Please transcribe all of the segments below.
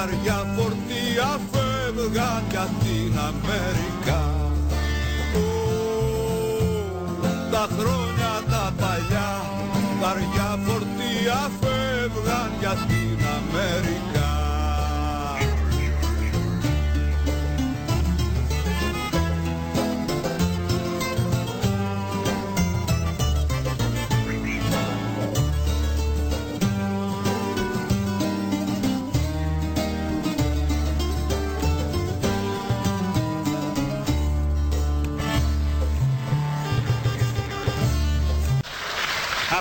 βαριά φορτία φεύγαν για την Αμερικά. Τα χρόνια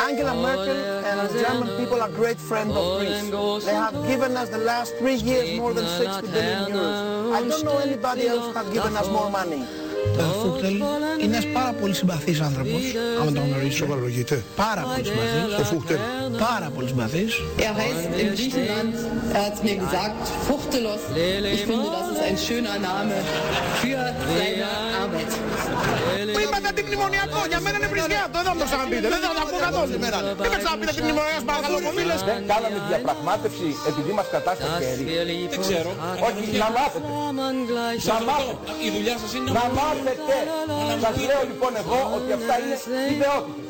Angela Merkel and the German people are great friends of Greece. They have given us the last three years more than 60 billion euros. I don't know anybody else who has given us more money. Το Φούχτελ είναι ένας πάρα πολύ συμπαθής άνθρωπος, άμα τον γνωρίζω. Σοβαρολογείται. Πάρα πολύ συμπαθής. Ο Φούχτελ. Πάρα πολύ συμπαθής. Er heißt in Griechenland, er hat mir gesagt, Fuchtelos. Ich finde, das ist ein schöner Name für seine Arbeit. Που είπατε αντιμνημονιακό, για μένα είναι βρισκιά αυτό, δεν θα μου το ξαναπείτε, δεν θα το ακούω καθόλου. Δεν με ξαναπείτε αντιμνημονιακό, παρακαλώ, μου μίλες. Δεν κάναμε διαπραγμάτευση επειδή μας κατάστασε χέρι. Δεν ξέρω. Όχι, να μάθετε. Να μάθετε. Η δουλειά σας είναι Να μάθετε. Σας λέω λοιπόν εγώ ότι αυτά είναι ιδεότητες.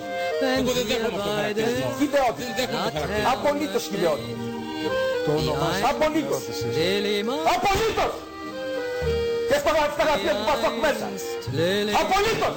Εγώ δεν δέχομαι αυτό το χαρακτηρισμό. Ιδεότητες. Δεν δέχομαι το χαρακτηρισμό. Απολύτως ιδεότητες. Απολύτως. Απολύτως. Και στα στα γραφεία του Πασόκ μέσα. Απολύτως.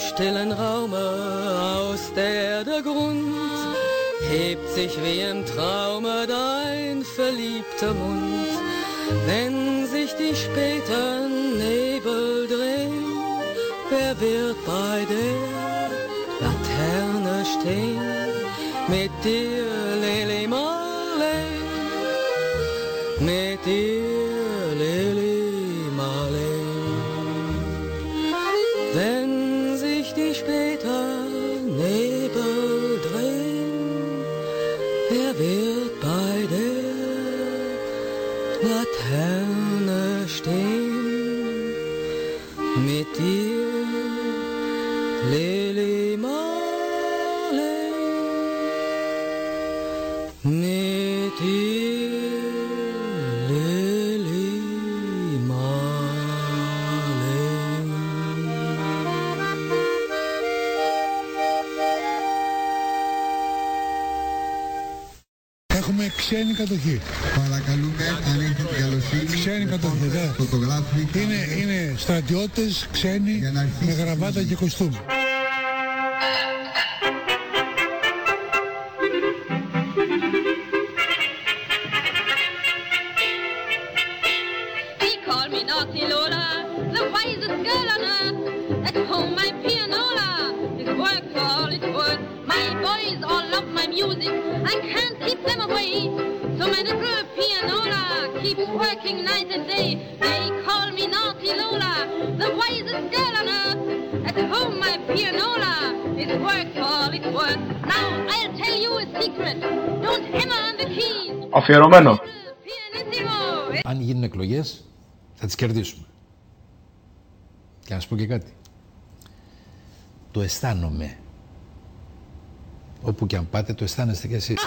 Stillen Raume, aus der der Grund hebt sich wie im Traume dein verliebter Mund. Wenn sich die späten με γραβάτα και At home, my pianola is work for all it's worth. Now I'll tell you a secret. Don't hammer on the keys. Αφιερωμένο. Αν γίνουν εκλογές, θα τις κερδίσουμε. Και να σου πω και κάτι. Το αισθάνομαι. Όπου και αν πάτε, το αισθάνεστε κι εσείς.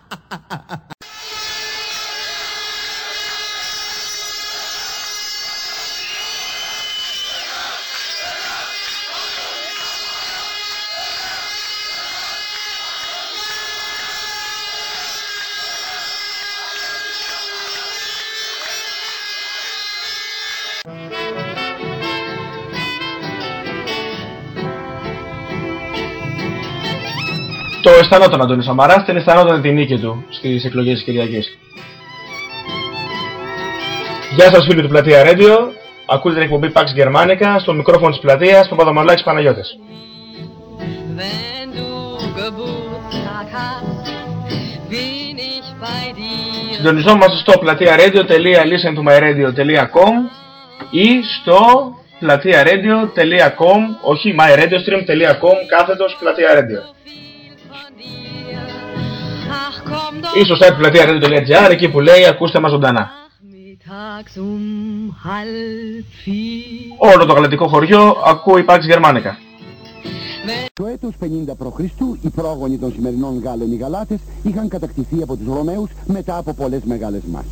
Το αισθανόταν Αντώνης Σαμαράς, την αισθανόταν την νίκη του στις εκλογές της Κυριακής. Γεια σας φίλοι του Πλατεία Radio, ακούτε την εκπομπή Pax Germanica, στο μικρόφωνο της πλατείας, Παπαδομαλάκης Παναγιώτης. Wenn du Geburtstag hast, bin ich bei dir. Συντονιζόμαστε στο πλατεία-radio.listentomyradio.com ή στο πλατεία-radio.com, όχι myradiostream.com κάθετος πλατεία radio. Ή στο site πλατεία-radio.gr εκεί που λέει ακούστε μας ζωντανά. Tags um halb vier. Όλο το γαλατικό χωριό ακούει Pax Germanica. Το έτος 50 π.Χ. οι πρόγονοι των σημερινών Γάλλων οι Γαλάτες είχαν κατακτηθεί από τους Ρωμαίους μετά από πολλές μεγάλες μάχες.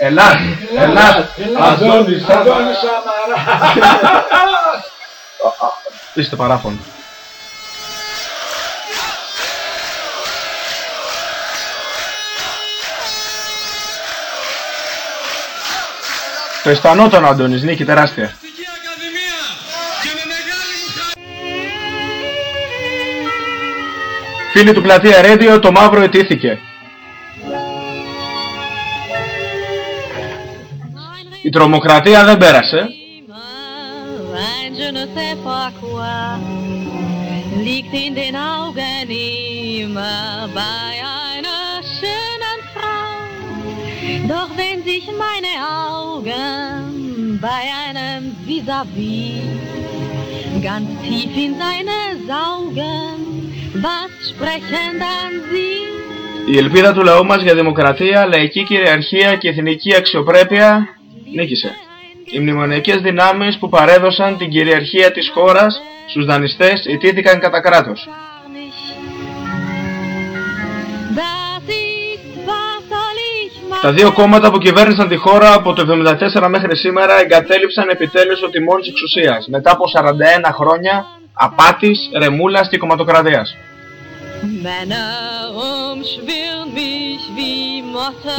Ελάς, ελάς, Αντώνης, Αντώνης Σαμαρά. Είστε παράφωνο. Το αισθανόταν ο Αντώνης, νίκη τεράστια. Φίλοι του Πλατεία Radio, το μαύρο ετήθηκε. Η τρομοκρατία δεν πέρασε. Η ελπίδα του λαού μας για δημοκρατία, λαϊκή κυριαρχία και εθνική αξιοπρέπεια νίκησε. Οι μνημονιακές δυνάμεις που παρέδωσαν την κυριαρχία της χώρας στους δανειστές ιτήθηκαν κατά κράτος. Τα δύο κόμματα που κυβέρνησαν τη χώρα από το 1974 μέχρι σήμερα εγκατέλειψαν επιτέλους το τιμόνι της εξουσίας μετά από 41 χρόνια απάτης, ρεμούλας και κομματοκρατίας.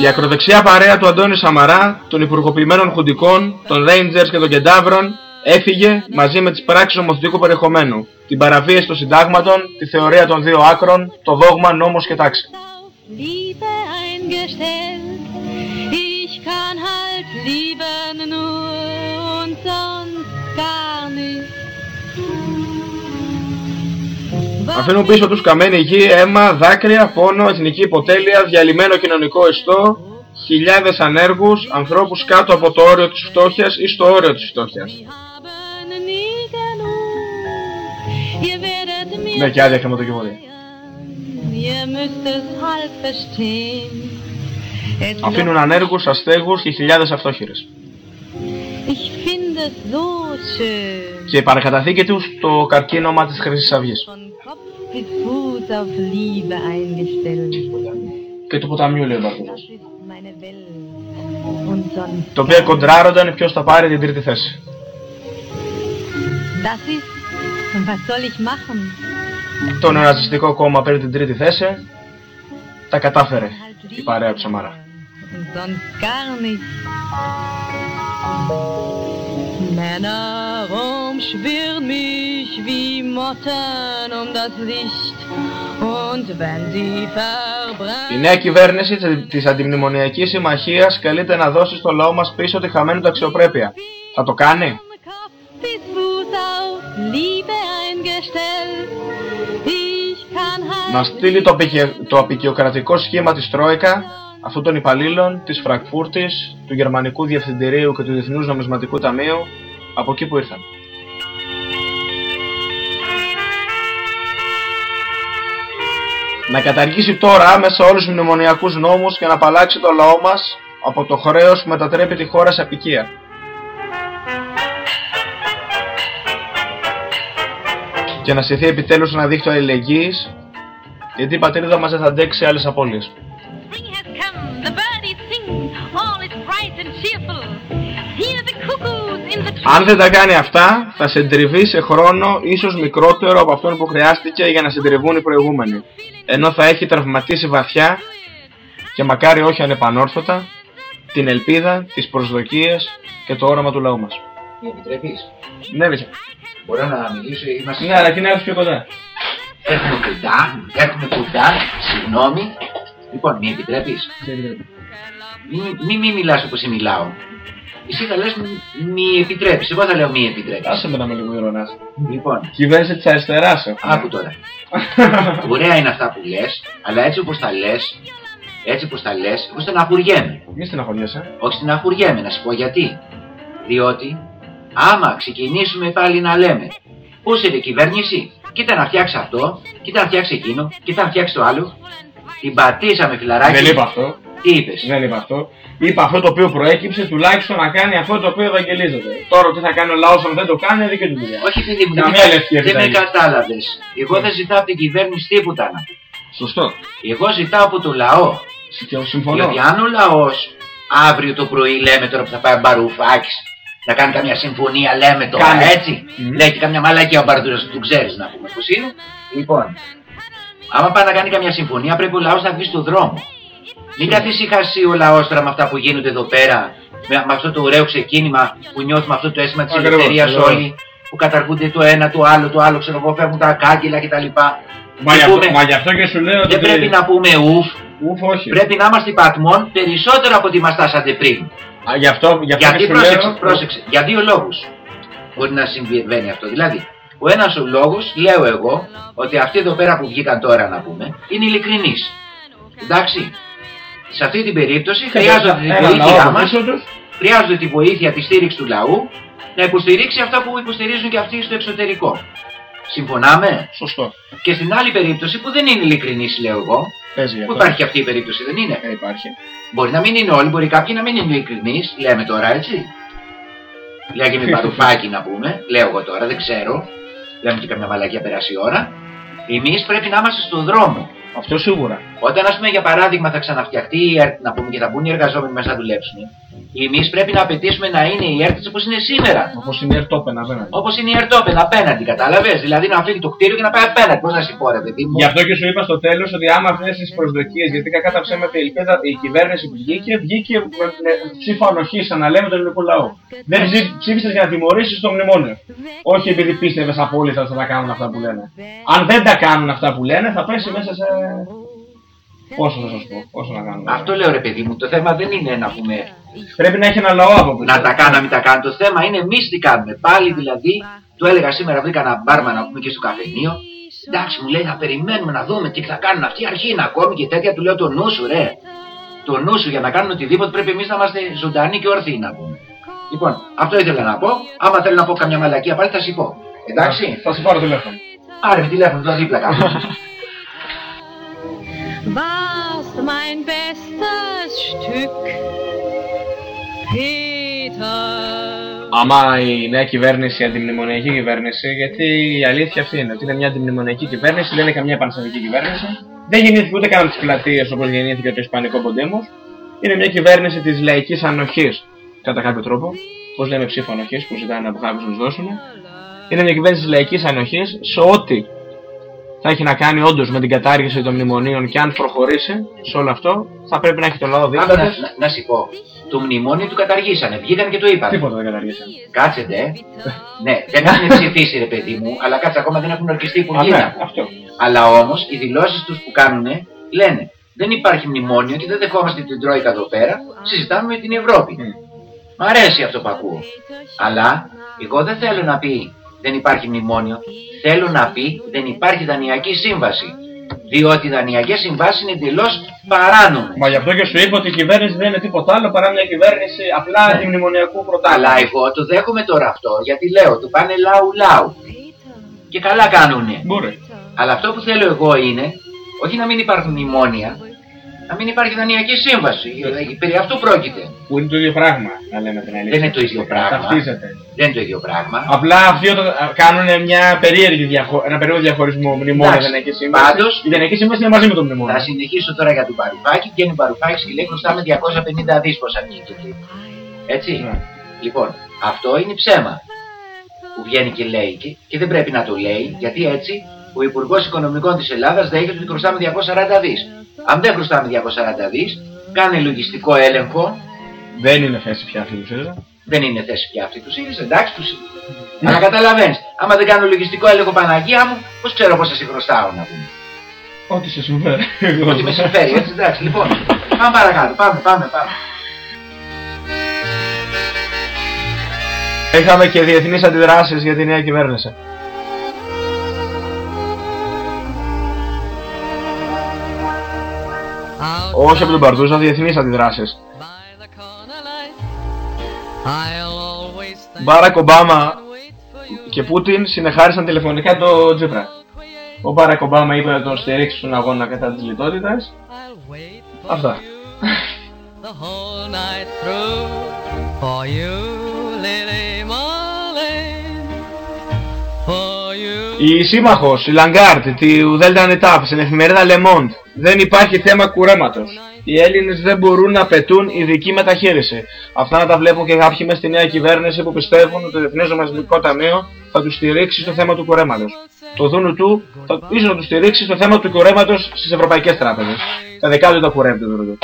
Η ακροδεξιά παρέα του Αντώνη Σαμαρά, των υπουργοποιημένων χουντικών, των Rangers και των Κεντάβρων έφυγε μαζί με τις πράξεις ομοθετικού περιεχομένου, την παραβίαση των συντάγματων, τη θεωρία των δύο άκρων, το δόγμα, νόμος και τάξη. Αφήνουν πίσω τους καμένη γη, αίμα, δάκρυα, πόνο, εθνική υποτέλεια, διαλυμένο κοινωνικό ιστό, χιλιάδες ανέργους, ανθρώπους κάτω από το όριο της φτώχειας ή στο όριο της φτώχειας. Ναι, και άδεια χρηματοκιβώτια. Αφήνουν ανέργους, αστέγους και χιλιάδες αυτόχειρες. Και η παρακαταθήκη τους το καρκίνωμα της Χρυσής Αυγής. Και το ποταμιού λέει ο Μπαρτίνος. Το οποίο κοντράρονταν ποιος θα πάρει την τρίτη θέση. Το νεοναζιστικό κόμμα παίρνει την τρίτη θέση. Τα κατάφερε η παρέα του Σαμαρά. Männer umschwirren mich wie Motten um das Licht und wenn sie verbrennen... Η νέα κυβέρνηση της Αντιμνημονιακής Συμμαχίας καλείται να δώσει στο λαό μας πίσω τη χαμένη του αξιοπρέπεια. Θα το κάνει; Να στείλει το, το απεικιοκρατικό σχήμα της Τρόικα αυτών των υπαλλήλων της Φραγκφούρτης, του Γερμανικού Διευθυντηρίου και του Διεθνούς Νομισματικού Ταμείου από εκεί που ήρθαν. Να καταργήσει τώρα άμεσα όλους τους μνημονιακούς νόμους και να απαλλάξει το λαό μας από το χρέος που μετατρέπει τη χώρα σε απικία. Και να σηθεί επιτέλους ένα δίκτυο αλληλεγγύης γιατί η πατρίδα μας δεν θα αντέξει άλλες απώλειες. Αν δεν τα κάνει αυτά, θα συντριβεί σε χρόνο ίσως μικρότερο από αυτόν που χρειάστηκε για να συντριβούν οι προηγούμενοι. Ενώ θα έχει τραυματίσει βαθιά και μακάρι όχι ανεπανόρθωτα την ελπίδα, τις προσδοκίες και το όραμα του λαού μας. Με επιτρέπεις. Ναι, βέβαια. Μπορώ να μιλήσω, είμαστε... Ναι, αλλά και να έρθεις πιο κοντά. Έχουμε κοντά, έχουμε κοντά, συγγνώμη. Λοιπόν, μη επιτρέπεις. Μην μη, μη μιλάς όπως μιλάω. Εσύ θα λες μη επιτρέπεις, εγώ θα λέω μη επιτρέπεις. Άσε με να με λίγο ηρωνάς. Λοιπόν. Κυβέρνηση της αριστεράς έχω. Άκου τώρα. Ωραία είναι αυτά που λες, αλλά έτσι όπως τα λες, έτσι όπως τα λες, εγώ στεναχωριέμαι. Μη στεναχωριέσαι. Όχι στεναχωριέμαι, να σου πω γιατί. Διότι, άμα ξεκινήσουμε πάλι να λέμε, πώς είναι η κυβέρνηση, κοίτα να φτιάξεις αυτό, κοίτα να φτιάξεις εκείνο, κοίτα να φτιάξεις το άλλο, την πατήσαμε φιλαράκι. Δεν είπα αυτό. Τι είπες. Δεν είπα αυτό. Είπα αυτό το οποίο προέκυψε τουλάχιστον να κάνει αυτό το οποίο ευαγγελίζεται. Τώρα τι θα κάνει ο λαός αν δεν το κάνει, δεν του δουλειά. Όχι, παιδί μου, δεν με κατάλαβες. Εγώ δεν ζητάω από την κυβέρνηση τίποτα να πει. Σωστό. Εγώ ζητάω από το λαό. Συμφωνώ. Γιατί αν ο λαός αύριο το πρωί λέμε τώρα που θα πάει μπαρουφάκι να κάνει καμιά συμφωνία, λέμε τώρα Κάνε. έτσι. Mm. Λέει και καμιά μαλακία ο Μπαρδούρα που του ξέρεις να πούμε πώς είναι. Λοιπόν, άμα πάει να κάνει καμιά συμφωνία πρέπει ο λαός να βγει στον δρόμο. Μην καθυσυχάσει ο λαό τώρα με αυτά που γίνονται εδώ πέρα, με, με αυτό το ωραίο ξεκίνημα που νιώθουμε αυτό το αίσθημα της ελευθερίας όλοι, που καταργούνται το ένα, το άλλο, το άλλο, ξέρω εγώ, φεύγουν τα κάγκελα κτλ. Μα, για πούμε, μα γι' αυτό και σου λέω Δεν ότι... πρέπει να πούμε ουφ. Ουφ, όχι. Πρέπει να είμαστε πατμόν περισσότερο από ό,τι μας τάσατε πριν. Α, γι' αυτό, γι αυτό Γιατί και πρόσεξε, λέω... πρόσεξε, για δύο λόγους μπορεί να συμβαίνει αυτό. Δηλαδή, ο ένας ο λόγος, λέω εγώ, ότι αυτοί εδώ πέρα που βγήκαν τώρα να πούμε, είναι ειλικρινείς. Εντάξει, σε αυτή την περίπτωση χρειάζονται τη βοήθειά μας, χρειάζονται τη βοήθεια, τη στήριξη του λαού, να υποστηρίξει αυτά που υποστηρίζουν και αυτοί στο εξωτερικό. Συμφωνάμε; Σωστό. Και στην άλλη περίπτωση που δεν είναι ειλικρινής, λέω εγώ. που υπάρχει αυτή η περίπτωση, δεν είναι. Ε, υπάρχει. Μπορεί να μην είναι όλοι, μπορεί κάποιοι να μην είναι ειλικρινείς, λέμε τώρα έτσι. για και με παρουφάκι να πούμε, λέω εγώ τώρα, δεν ξέρω, λέμε και καμιά μαλακία περάσει η ώρα, εμείς πρέπει να είμαστε στον δρόμο. Αυτό σίγουρα. Όταν, ας πούμε, για παράδειγμα, θα ξαναφτιαχτεί η ΕΡΤ, να πούμε και θα μπουν οι εργαζόμενοι μέσα να δουλέψουν, εμείς πρέπει να απαιτήσουμε να είναι η ΕΡΤ όπως είναι σήμερα. Όπως είναι η ΕΡΤΟΠΕΝ απέναντι. Όπως είναι η ΕΡΤΟΠΕΝ απέναντι, κατάλαβες; Δηλαδή να φύγει το κτίριο και να πάει απέναντι. Πώς να συμπόρε, παιδί μου. Γι' αυτό και σου είπα στο τέλος ότι άμα αυτέ τι προσδοκίες, γιατί κακά τα ψέματα η, ελπίδα, η κυβέρνηση που βγήκε, βγήκε με ψήφο ανοχής, αναλέμε τον ελληνικό λαό. Δεν ψήφισες για να τιμωρήσεις το μνημόνιο. Όχι επειδή πίστευες απόλυτα ότι θα τα κάνουν αυτά που λένε. Αν δεν τα κάνουν αυτά που λένε, θα πέσει μέσα σε Πόσο θα σας πω, πόσο να κάνουμε. Αυτό λέω ρε παιδί μου, το θέμα δεν είναι να πούμε. Πρέπει να έχει ένα λαό από πίσω. Να τα κάναμε, τα κάνουμε. Το θέμα είναι εμείς τι κάνουμε. Πάλι δηλαδή, του έλεγα σήμερα βρήκα ένα μπάρμα να πούμε και στο καφενείο. Εντάξει, μου λέει να περιμένουμε να δούμε τι θα κάνουν αυτοί. Αρχή είναι ακόμη και τέτοια του λέω το νου σου, ρε. Το νου σου για να κάνουν οτιδήποτε πρέπει εμείς να είμαστε ζωντανοί και ορθοί να πούμε. Λοιπόν, αυτό ήθελα να πω. Άμα θέλω να πω καμιά μαλακία πάλι θα σου πω. Εντάξει; Θα σου πάρω τηλέφωνο. Άρε με τηλέφωνο το δίπλα κάτω. warst mein bestes Stück, Peter. Άμα η νέα κυβέρνηση, η αντιμνημονιακή κυβέρνηση, γιατί η αλήθεια αυτή είναι ότι είναι μια αντιμνημονιακή κυβέρνηση, δεν είναι καμιά επαναστατική κυβέρνηση, δεν γεννήθηκε ούτε καν από τις πλατείες όπως γεννήθηκε το Ισπανικό Ποντέμος. Είναι μια κυβέρνηση της λαϊκής ανοχής, κατά κάποιο τρόπο, πώς λέμε ψήφο ανοχής που ζητάνε από κάποιου να του δώσουν. Είναι μια κυβέρνηση της λαϊκής ανοχής σε ό,τι θα έχει να κάνει όντως με την κατάργηση των μνημονίων και αν προχωρήσει σε όλο αυτό, θα πρέπει να έχει το λαό δίπλα. Να, να, να σου πω, το μνημόνιο του καταργήσανε. Βγήκαν και το είπαν. Τίποτα δεν καταργήσανε. Κάτσετε. Ε. ναι, δεν έχουν ψηφίσει ρε παιδί μου, αλλά κάτσε ακόμα δεν έχουν ορκιστεί που ναι, Αλλά όμως οι δηλώσεις τους που κάνουν λένε δεν υπάρχει μνημόνιο και δεν δεχόμαστε την Τρόικα εδώ πέρα, συζητάμε με την Ευρώπη. Mm. Μ' αρέσει αυτό που ακούω. Αλλά εγώ δεν θέλω να πει δεν υπάρχει μνημόνιο. Θέλω να πει δεν υπάρχει δανειακή σύμβαση. Διότι οι δανειακές συμβάσεις είναι εντελώς παράνομες. Μα γι' αυτό και σου είπα ότι η κυβέρνηση δεν είναι τίποτα άλλο παρά μια κυβέρνηση απλά ναι. αντιμνημονιακού πρωτάθλημα. Αλλά εγώ το δέχομαι τώρα αυτό γιατί λέω του πάνε λαού λαού. Και καλά κάνουνε. Μπορεί. Αλλά αυτό που θέλω εγώ είναι όχι να μην υπάρχουν μνημόνια, να μην υπάρχει δανειακή σύμβαση. Περί αυτού πρόκειται. Που είναι το ίδιο πράγμα, να λέμε την αλήθεια. Δεν είναι το ίδιο πράγμα. Ταυτίζεται. Δεν είναι το ίδιο πράγμα. Απλά αυτοί όταν κάνουν μια περίεργη διαχω... ένα περίεργο διαχωρισμό μνημόνια δανειακή σύμβαση. Πάντως, η δανειακή σύμβαση είναι μαζί με το μνημόνιο. Θα συνεχίσω τώρα για τον Παρουφάκη. Βγαίνει ο Παρουφάκης και λέει χρωστάμε 250 δις πόσα βγήκε. Έτσι. Ναι. Λοιπόν, αυτό είναι ψέμα που βγαίνει και λέει και, και δεν πρέπει να το λέει γιατί έτσι ο Υπουργός Οικονομικών της Ελλάδας δέχεται ότι χρωστάμε 240 δις. Αν δεν χρωστάμε 240 δις, κάνε λογιστικό έλεγχο. Δεν είναι θέση πια αυτή του ΣΥΡΙΖΑ. Δεν είναι θέση πια αυτή του ΣΥΡΙΖΑ, εντάξει τους ΣΥΡΙΖΑ. Αλλά καταλαβαίνεις, άμα δεν κάνω λογιστικό έλεγχο Παναγία μου, πώς ξέρω πώς σα χρωστάω να πούμε. Ό,τι σε συμφέρει. Ό,τι με συμφέρει, έτσι εντάξει. Λοιπόν, πάμε παρακάτω, πάμε, πάμε, πάμε. Είχαμε και διεθνείς αντιδράσεις για τη νέα κυβέρνηση. Όχι από τον Παρτούζα, διεθνείς αντιδράσεις. Μπάρακ Ομπάμα και Πούτιν συνεχάρισαν τηλεφωνικά το Τζίπρα. Ο Μπάρακ Ομπάμα είπε να τον στηρίξει στον αγώνα κατά της λιτότητας. Αυτά. Η σύμμαχος, η Λαγκάρντ, του Δέλτα Νι Ταυ, στην εφημερίδα Le Monde, δεν υπάρχει θέμα κουρέματος. Οι Έλληνες δεν μπορούν να απαιτούν ειδική μεταχείριση. Αυτά να τα βλέπουν και κάποιοι μες στη νέα κυβέρνηση που πιστεύουν ότι το Διεθνές Νομισματικό Ταμείο θα τους στηρίξει στο θέμα του κουρέματος. Το ΔουΝουΤου θα ίσως να τους στηρίξει στο θέμα του κουρέματος στις ευρωπαϊκές τράπεζες. Τα δικά του τα κουρεύεται δηλαδή.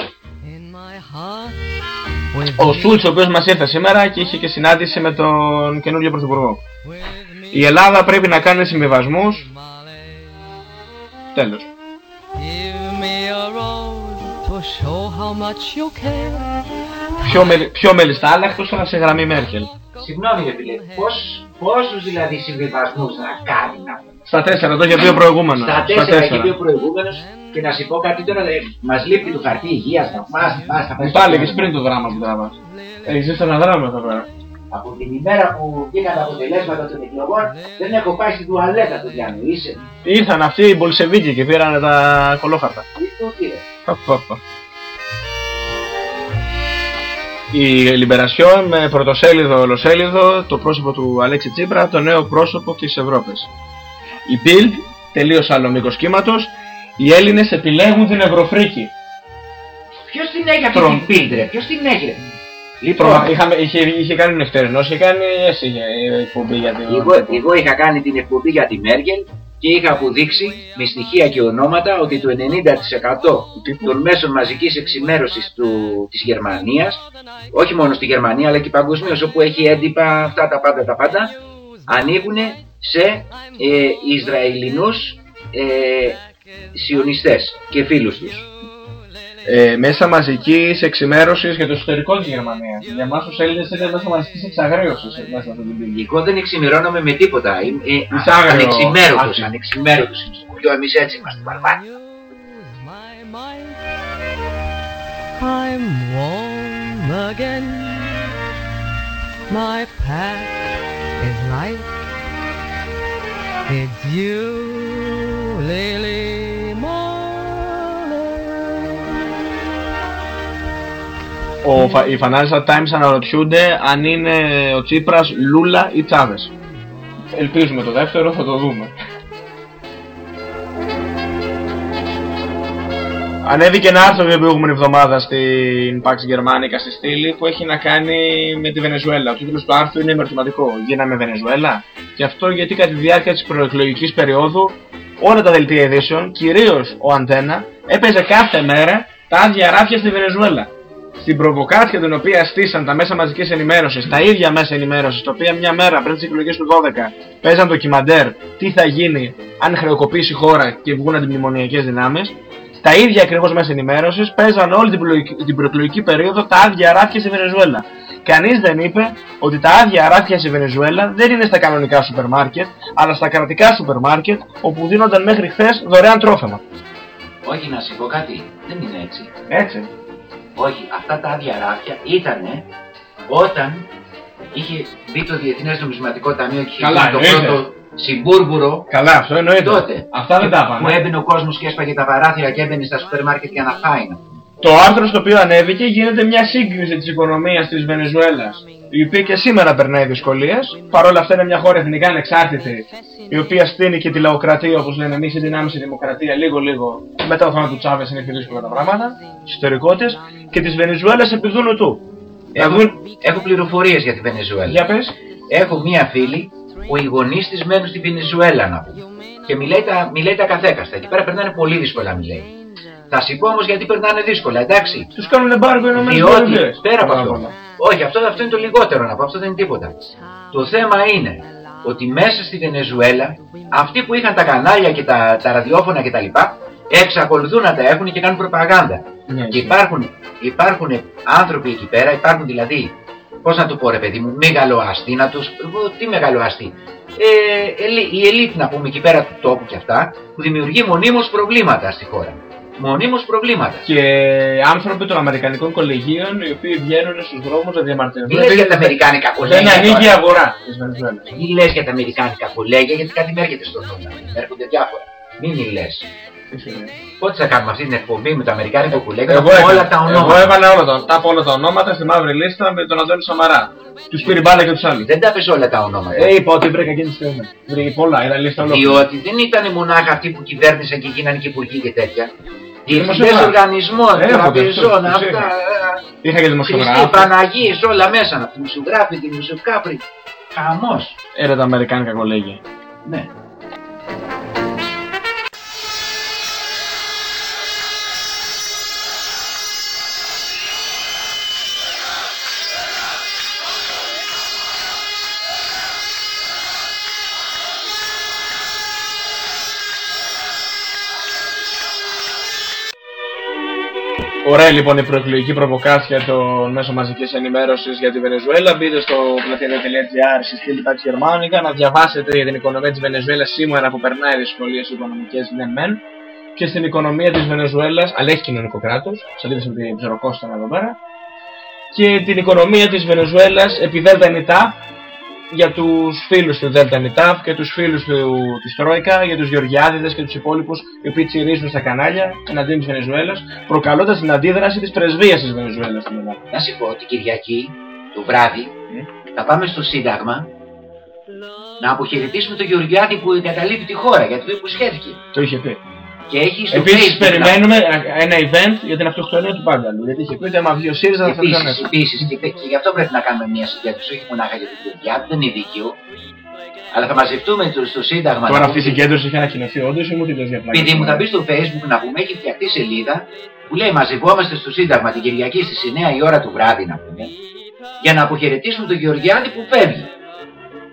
Ο Σουλτς ο οποίος μας ήρθε σήμερα και είχε και συνάντηση με τον καινούργιο Πρωθυπουργό. Η Ελλάδα πρέπει να κάνει συμβιβασμούς. Τέλος. Πιο, με, πιο μελιστάλακτος θα σε γραμμή Μέρκελ. Συγγνώμη ρε φίλε, πώς, πόσους δηλαδή συμβιβασμούς να κάνει να Στα τέσσερα, το είχε πει ο προηγούμενος. Στα τέσσερα είχε πει ο προηγούμενος και να σου πω κάτι τώρα, ε, μας λείπει το χαρτί υγείας να πας, πας, θα πας. Μου τα έλεγες πριν το δράμα που τραβάς. Έχεις ένα δράμα εδώ πέρα. Από την ημέρα που βγήκαν τα αποτελέσματα των εκλογών δεν έχω πάει στην τουαλέτα του Γιάννη. Είσαι. Ήρθαν αυτοί οι Μπολσεβίκοι και πήραν τα κολόχαρτα. Η Λιμπερασιόν με πρωτοσέλιδο ολοσέλιδο το πρόσωπο του Αλέξη Τσίπρα, το νέο πρόσωπο της Ευρώπης. Η Bild, τελείως άλλο μήκος κύματος, οι Έλληνες επιλέγουν την Ευρωφρίκη. Ποιος την έχει αυτή την Bild ρε, ποιος την έχει; ρε. Λοιπόν, είχαμε, είχε, είχε κάνει νυχτερινός, είχε κάνει εσύ εκπομπή για την... Εγώ, εγώ είχα κάνει την εκπομπή για τη Μέργελ και είχα αποδείξει με στοιχεία και ονόματα ότι το 90% των μέσων μαζικής εξημέρωσης του, της Γερμανίας, όχι μόνο στη Γερμανία αλλά και παγκοσμίως όπου έχει έντυπα αυτά τα πάντα τα πάντα, ανοίγουν σε ε, Ισραηλινούς ε, σιωνιστές και φίλους τους ε, μέσα μαζικής εξημέρωσης για το εσωτερικό της Γερμανίας. Για εμάς τους Έλληνες είναι μέσα μαζικής εξαγρίωσης μέσα από την πηγή. Εγώ δεν εξημερώνομαι με τίποτα. Είμαι ε, ανεξημέρωτος. Ανεξημέρωτος είμαι στο κουριό, εμείς έτσι είμαστε μπαρμπάνοι. I'm warm again. My pack is light. It's you, ο, οι Financial Times αναρωτιούνται αν είναι ο Τσίπρας Λούλα ή Τσάβες. Ελπίζουμε το δεύτερο, θα το δούμε. Ανέβηκε ένα άρθρο την προηγούμενη εβδομάδα στην Pax Germanica στη στήλη που έχει να κάνει με τη Βενεζουέλα. Ο τίτλος του άρθρου είναι ερωτηματικό. Γίναμε Βενεζουέλα. Και αυτό γιατί κατά τη διάρκεια της προεκλογικής περίοδου όλα τα δελτία ειδήσεων, κυρίως ο Αντένα, έπαιζε κάθε μέρα τα άδεια ράφια στη Βενεζουέλα στην προβοκάτσια την οποία στήσαν τα μέσα μαζικής ενημέρωσης, τα ίδια μέσα ενημέρωσης, τα οποία μια μέρα πριν τις εκλογές του 12 παίζαν το κιμαντέρ τι θα γίνει αν χρεοκοπήσει η χώρα και βγουν αντιμνημονιακές δυνάμεις, τα ίδια ακριβώς μέσα ενημέρωσης παίζαν όλη την, την προεκλογική περίοδο τα άδεια ράφια στη Βενεζουέλα. Κανείς δεν είπε ότι τα άδεια ράφια στη Βενεζουέλα δεν είναι στα κανονικά σούπερ μάρκετ, αλλά στα κρατικά σούπερ μάρκετ όπου δίνονταν μέχρι χθες δωρεάν τρόφιμα. Όχι να σου πω κάτι, δεν είναι έτσι. Έτσι. Όχι, αυτά τα άδεια ράφια ήταν όταν είχε μπει το Διεθνές Νομισματικό Ταμείο και είχε Καλά, το πρώτο συμπούρμπουρο. Καλά, αυτό εννοείται. Τότε. Αυτά δεν τα Που έμπαινε ο κόσμος και έσπαγε τα παράθυρα και έμπαινε στα σούπερ μάρκετ για να φάει. Το άρθρο στο οποίο ανέβηκε γίνεται μια σύγκριση της οικονομίας της Βενεζουέλας, η οποία και σήμερα περνάει δυσκολίες. Παρ' όλα αυτά είναι μια χώρα εθνικά ανεξάρτητη, η οποία στείνει και τη λαοκρατία, όπως λένε εμείς, η δυνάμει η δημοκρατία λίγο-λίγο. Μετά το θάνατο του Τσάβες είναι πιο δύσκολα τα πράγματα, τις ιστορικότητες, και τη Βενεζουέλα επί δούνου του. Έχω, έχω πληροφορίες για τη Βενεζουέλα. Για πες. Έχω μία φίλη που οι γονείς της μένουν στη Βενεζουέλα να πούμε. Και μιλάει τα, μιλάει τα καθέκαστα. Εκεί πέρα περνάνε πολύ δύσκολα, μιλάει. Θα σου πω όμως γιατί περνάνε δύσκολα, εντάξει. Τους κάνουν εμπάργκο οι Διότι πέρα από αυτό. Όχι, αυτό, αυτό είναι το λιγότερο να πω, αυτό δεν είναι τίποτα. Το θέμα είναι ότι μέσα στη Βενεζουέλα αυτοί που είχαν τα κανάλια και τα, τα ραδιόφωνα κτλ. εξακολουθούν να τα έχουν και κάνουν προπαγάνδα. Ναι, και υπάρχουν, υπάρχουν άνθρωποι εκεί πέρα, υπάρχουν δηλαδή, πώς να το πω ρε παιδί μου, μεγαλοαστοί να του. Τι μεγαλοαστοί. Ε, η ελίτ να πούμε εκεί πέρα του τόπου και αυτά, που δημιουργεί μονίμως προβλήματα στη χώρα μονίμως προβλήματα. Και άνθρωποι των Αμερικανικών κολεγίων οι οποίοι βγαίνουν στους δρόμους να διαμαρτυρηθούν. Μην λες για τα Αμερικάνικα κολέγια. Δεν ανοίγει η αγορά της Βενεζουέλας. Μην λες για τα Αμερικάνικα κολέγια γιατί κάτι έρχεται στον νόμο. Έρχονται διάφορα. Μην λες. Πότε θα κάνουμε αυτή την εκπομπή με το Αμερικάνικο κολέγιο, εγώ όλα τα ονόματα; Εγώ έβαλα όλα τα, τα, όλα τα ονόματα στη μαύρη λίστα με τον Αντώνη Σαμαρά. Τους πήρε μπάλα και τους άλλους. Δεν τα πες όλα τα ονόματα. Ε, είπα ότι βρήκα εκείνη τη στιγμή. Βρήκα πολλά, ήταν λίστα ολόκληρη. Διότι δεν ήταν μονάχα αυτοί που κυβέρνησαν και γίνανε και υπουργοί και τέτοια. Διευθυντές οργανισμών, τραπεζών, αυτά. Είχα και δημοσιογράφοι. Παναγίες, όλα μέσα. Από τη μουσιογράφη, τη μουσιοκάπρη. Χαμός. Era τα Αμερικάνικα κολέγια. Ναι. Ωραία λοιπόν η προεκλογική προβοκάσια των μέσων μαζικής ενημέρωσης για τη Βενεζουέλα. Μπείτε στο πλατεία.gr στη στήλη Pax Germanica να διαβάσετε για την οικονομία της Βενεζουέλας σήμερα που περνάει δυσκολίες οικονομικές ναι μεν και στην οικονομία της Βενεζουέλας, αλλά έχει κοινωνικό κράτος, σε αντίθεση με την ψεροκόστα εδώ πέρα και την οικονομία της Βενεζουέλας επί δέλτα νητά για τους φίλους του Δέλτα Νιτάφ και τους φίλους του, της Τρόικα, για τους Γεωργιάδηδες και τους υπόλοιπους οι οποίοι τσιρίζουν στα κανάλια εναντίον της Βενεζουέλας, προκαλώντας την αντίδραση της πρεσβείας της Βενεζουέλας στην Ελλάδα. Να σου πω την Κυριακή, το βράδυ, θα πάμε στο Σύνταγμα να αποχαιρετήσουμε τον Γεωργιάδη που εγκαταλείπει τη χώρα γιατί το υποσχέθηκε. Το είχε πει. Και έχει στο Επίσης Facebook περιμένουμε ένα event για την αυτοκτονία του Πάγκαλου. Γιατί είχε πει ότι άμα βγει ο ΣΥΡΙΖΑ θα Επίσης, θα επίσης, και, και γι' αυτό πρέπει να κάνουμε μια συγκέντρωση, όχι μονάχα για την Γεωργιάδη, δεν είναι δίκαιο. Αλλά θα μαζευτούμε στο, στο Σύνταγμα. Τώρα να αυτή η πούμε- συγκέντρωση είχε ανακοινωθεί όντως ή μου την λες για πλάκα. Επειδή μου θα μπει στο facebook να πούμε, έχει φτιαχτεί σελίδα που λέει μαζευόμαστε στο Σύνταγμα την Κυριακή στις 9 η ώρα του βράδυ να πούμε για να αποχαιρετήσουμε τον Γεωργιάδη που φεύγει.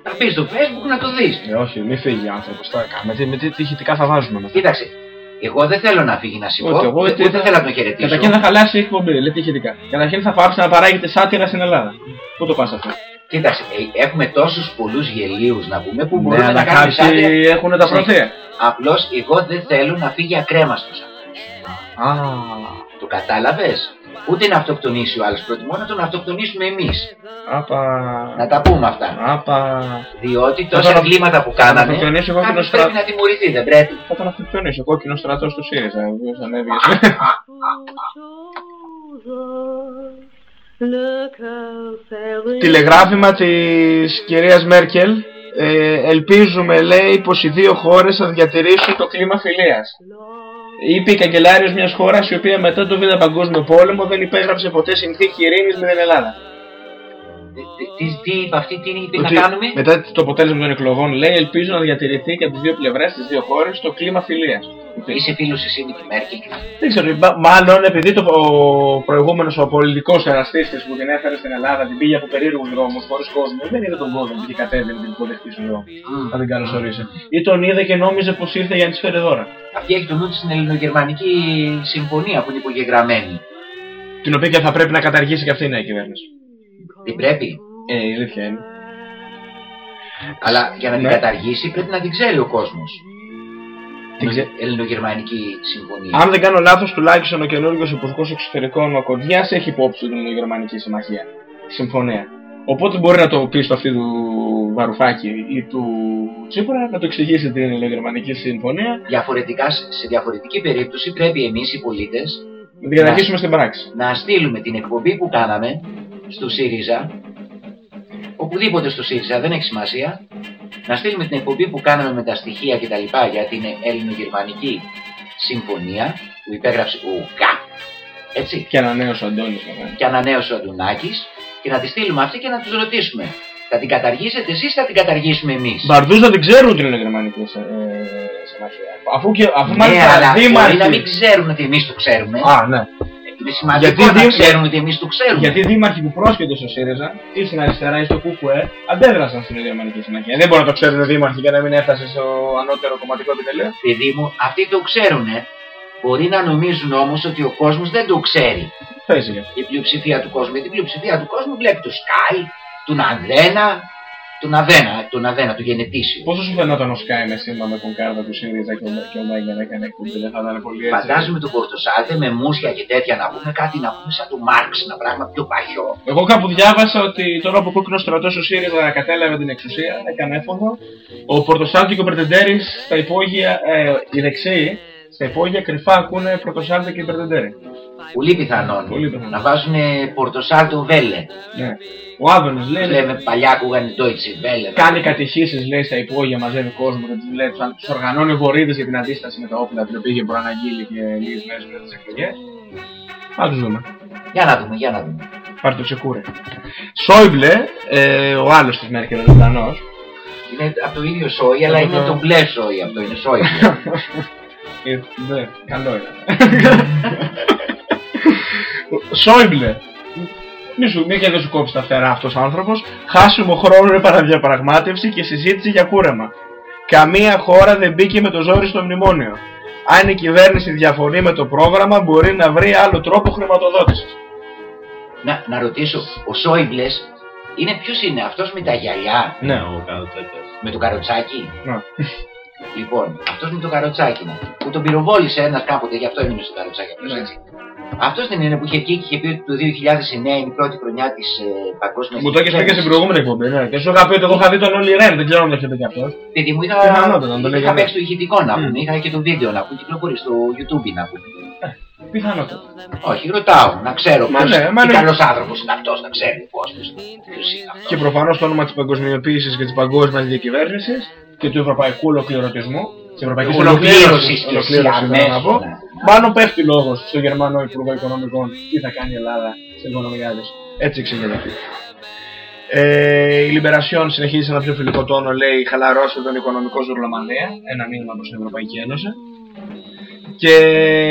Θα μπει στο facebook να το δεις. Ε, όχι, μη φύγει ο άνθρωπος τώρα. Με τι, με τι ηχητικά θα βάζουμε μετά. Κοίταξε, εγώ δεν θέλω να φύγει να σηκώ, Ούτε εγώ, ούτε, ούτε- ούτε θέλω να τον χαιρετήσω. Καταρχήν θα χαλάσει η εκπομπή, λέτε ηχητικά. Καταρχήν θα πάψει να παράγεται σάτυρα στην Ελλάδα. Πού το πας αυτό; Κοίταξε, ε, έχουμε τόσους πολλούς γελίους να πούμε που Ναι, μπορούμε αλλά να κάνουμε κάποιοι σάτια. έχουν τα προθεία. Απλώς εγώ δεν θέλω να φύγει ακρέμαστος. Α, Το κατάλαβες; Ούτε να αυτοκτονήσει ο άλλος, προτιμώ να τον αυτοκτονήσουμε εμείς. άπα. Να τα πούμε αυτά. Άπα. Διότι Θα τόσα τον- εγκλήματα που θα τον κάνανε, αυτοκτονήσει ο κάποιος κόκκινος πρέπει στρα- να τιμωρηθεί, δεν πρέπει. Θα τον αυτοκτονήσει ο κόκκινος στρατός του ΣΥΡΙΖΑ, ο οποίος ανέβηκε. Τηλεγράφημα της κυρίας Μέρκελ. Ε, ελπίζουμε, λέει, πως οι δύο χώρες θα διατηρήσουν το κλίμα φιλίας. Είπε η καγκελάριος μιας χώρας η οποία μετά το Β' Παγκόσμιο Πόλεμο δεν υπέγραψε ποτέ συνθήκη ειρήνης με την Ελλάδα. Τι, τι είπε αυτή, τι είπε Ότι να κάνουμε; Μετά το αποτέλεσμα των εκλογών, λέει, ελπίζω να διατηρηθεί και από τις δύο πλευρές τις δύο χώρες το κλίμα φιλίας. Είσαι φίλος εσύ με τη Μέρκελ. Δεν ξέρω, μα- μάλλον επειδή το, ο προηγούμενος ο πολιτικός εραστής της που την έφερε στην Ελλάδα την πήγε από περίεργους δρόμους χωρίς κόσμο, δεν είδε τον κόσμο που την κατέβαινε την υποδεχτή σου εδώ, να την καλωσορίσει. Ή τον είδε και νόμιζε πως ήρθε για να της φέρει δώρα. Αυτή έχει το νου της στην ελληνογερμανική συμφωνία που είναι υπογεγραμμένη. Την οποία και θα πρέπει να καταργήσει και αυτή η νέα κυβέρνηση. Τι πρέπει. Ε, η αλήθεια είναι. Αλλά για να την Ναι. καταργήσει πρέπει να την ξέρει ο κόσμος. Την ξέ- Ελληνογερμανική συμφωνία. Αν δεν κάνω λάθος, τουλάχιστον ο καινούργιος Υπουργός Εξωτερικών ο Κοντιάς έχει υπόψη την Γερμανική Συμμαχία. Συμφωνία. Οπότε μπορεί να το πεις στο αυτή του Βαρουφάκη ή του Τσίπρα να το εξηγήσει την Γερμανική Συμφωνία Διαφορετικά, σε διαφορετική περίπτωση πρέπει εμείς οι πολίτες να την καταρχίσουμε στην πράξη. να στείλουμε την εκπομπή που κάναμε στο ΣΥΡΙΖΑ, οπουδήποτε στο ΣΥΡΙΖΑ, δεν έχει σημασία, να στείλουμε την εκπομπή που κάναμε με τα στοιχεία και τα λοιπά για την ελληνογερμανική συμφωνία που υπέγραψε ο ΚΑ, έτσι, Και ανανέωσε ο Αντώνης. βέβαια. και ανανέωσε ο Αντουνάκης και να τη στείλουμε αυτή και να τους ρωτήσουμε. Θα την καταργήσετε εσείς, θα την καταργήσουμε εμείς; Μπαρδούς δεν ξέρουν την Γερμανική ε, Συμμαχία. Αφού, και, αφού Ναι, μάλιστα αλλά μπορεί δήμαρχοι... να μην ξέρουν ότι εμείς το ξέρουμε. Α, ναι. Είναι σημαντικό Γιατί να δήμ- ξέρουν ότι εμείς το ξέρουμε. Γιατί οι δήμαρχοι που πρόσχεται στο ΣΥΡΙΖΑ ή στην αριστερά ή στο ΚΚΕ αντέδρασαν στην Γερμανική Συμμαχία. Δεν μπορούν να το ξέρουν οι δήμαρχοι για να μην έφτασε στο ανώτερο κομματικό επιτελείο. Παιδί μου, αυτοί το ξέρουν. Μπορεί να νομίζουν όμως ότι ο κόσμος δεν το ξέρει. Παίζει. Η πλειοψηφία του κόσμου. Γιατί η πλειοψηφία του κόσμου βλέπει το Sky, τον Ανδένα, τον Αδένα, τον Αδένα, του γενετήσιο. Πόσο σου φαινόταν ο Sky με σήμα με τον κάρτα του ΣΥΡΙΖΑ και ο, και ο Μέγκα να έκανε εκπομπή, δεν θα ήταν πολύ έτσι. Φαντάζομαι τον Πορτοσάλτε με μουσια και τέτοια να πούμε κάτι να πούμε σαν του Μάρξ, ένα πράγμα πιο παλιό. Εγώ κάπου διάβασα ότι τώρα που ο κόκκινο στρατός του ΣΥΡΙΖΑ κατέλαβε την εξουσία, έκανε έφοδο, ο Πορτοσάλτη και ο Περτεντέρη στα υπόγεια, ε, οι δεξιοί, στα υπόγεια κρυφά ακούνε Πορτοσάλτη και Περτεντέρη. Πολύ πιθανόν. Πολύ πιθανόν. Να βάζουν Πορτοσάλτο Βέλε. Ναι. Ο Άδωνης λέει, Λέμε παλιά ακούγανε Deutsche Welle. κάνει κατηχήσεις λέει στα υπόγεια, μαζεύει κόσμο και τους λέει, τους- τους οργανώνει βορείδες για την αντίσταση με τα όπλα την οποία είχε προαναγγείλει και λίγες μέρες μετά τις εκλογές. Θα τους δούμε. Για να δούμε, για να δούμε. Πάρε το ξεκούρε. Σόιμπλε, ε, ο άλλος της Μέρκελ, ο Βρετανός, Είναι από το ίδιο σόι, αλλά είναι το μπλε σόι αυτό, είναι σόι. Ε, ναι, καλό είναι. Σόιμπλε. Μη σου, μη και δεν σου κόψεις τα φτερά αυτός ο άνθρωπος. Χάσιμο χρόνο είναι παραδιαπραγμάτευση και συζήτηση για κούρεμα. Καμία χώρα δεν μπήκε με το ζόρι στο μνημόνιο. Αν η κυβέρνηση διαφωνεί με το πρόγραμμα, μπορεί να βρει άλλο τρόπο χρηματοδότησης. να, να ρωτήσω, ο Σόιμπλες είναι ποιος είναι αυτός με τα γυαλιά, Ναι. Ο Καροτσάκας. με το καροτσάκι; Ναι. Λοιπόν, αυτός με το καροτσάκι είναι. Που τον πυροβόλησε ένας κάποτε, γι' αυτό έμεινε στο καροτσάκι αυτός Ναι. έτσι. Αυτός δεν είναι που είχε βγει και είχε πει ότι το 2009 είναι η πρώτη χρονιά της ε, παγκόσμιας. Μου το έχεις πει και στην προηγούμενη εκπομπή, ναι. Και σου είχα πει ότι εγώ είχα δει τον Όλυ Ρεν, δεν ξέρω αν το έχετε πει αυτό. Παιδί μου είχα, είχα παίξει το ηχητικό να πούμε, είχα και το βίντεο να πούμε, κυκλοφορεί στο YouTube να πούμε. Ε, πιθανότατα. Όχι, ρωτάω, να ξέρω Μα ναι, μα τι ναι. καλός άνθρωπος είναι αυτός, να ξέρει ο κόσμος. Και προφανώς το όνομα της παγκοσμιοποίησης και της παγκόσμιας διακυβέρνησης και του ευρωπαϊκού ολοκληρωτισμού. Της ευρωπαϊκής Ολοκλήρωσης και ολοκλήρωσης, εσύ θέλω να αμέσως, πω. ναι. Μάλλον πέφτει λόγος στον Γερμανό Υπουργό Οικονομικών τι θα κάνει η Ελλάδα σε οικονομικά της. Έτσι ξεκινάει. Ε, η Λιμπερασιόν συνεχίζει σε ένα πιο φιλικό τόνο, λέει χαλαρώστε τον οικονομικό ζουρλαμανέα, ένα μήνυμα προς την Ευρωπαϊκή Ένωση. Και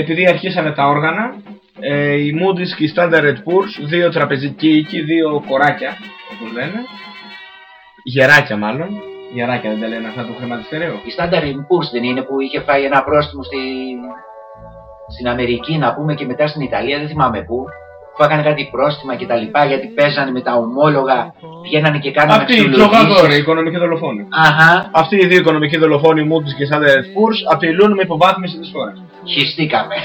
επειδή αρχίσανε τα όργανα, ε, η Moody's και η Standard Poor's, δύο τραπεζικοί οίκοι, δύο κοράκια, όπως λένε, γεράκια μάλλον, γεράκια δεν τα λένε αυτά του χρηματιστηρίου. Η Standard Poor's δεν είναι που είχε φάει ένα πρόστιμο στη... στην Αμερική να πούμε και μετά στην Ιταλία, δεν θυμάμαι πού. Που έκανε κάτι πρόστιμα και τα λοιπά γιατί παίζανε με τα ομόλογα, βγαίνανε και κάνανε Αυτοί οι τζογαδόροι, οι οικονομικοί δολοφόνοι. Αχα. Αυτοί οι δύο οικονομικοί δολοφόνοι, Moody's και Standard Poor's, απειλούν με υποβάθμιση της χώρας. Χιστήκαμε.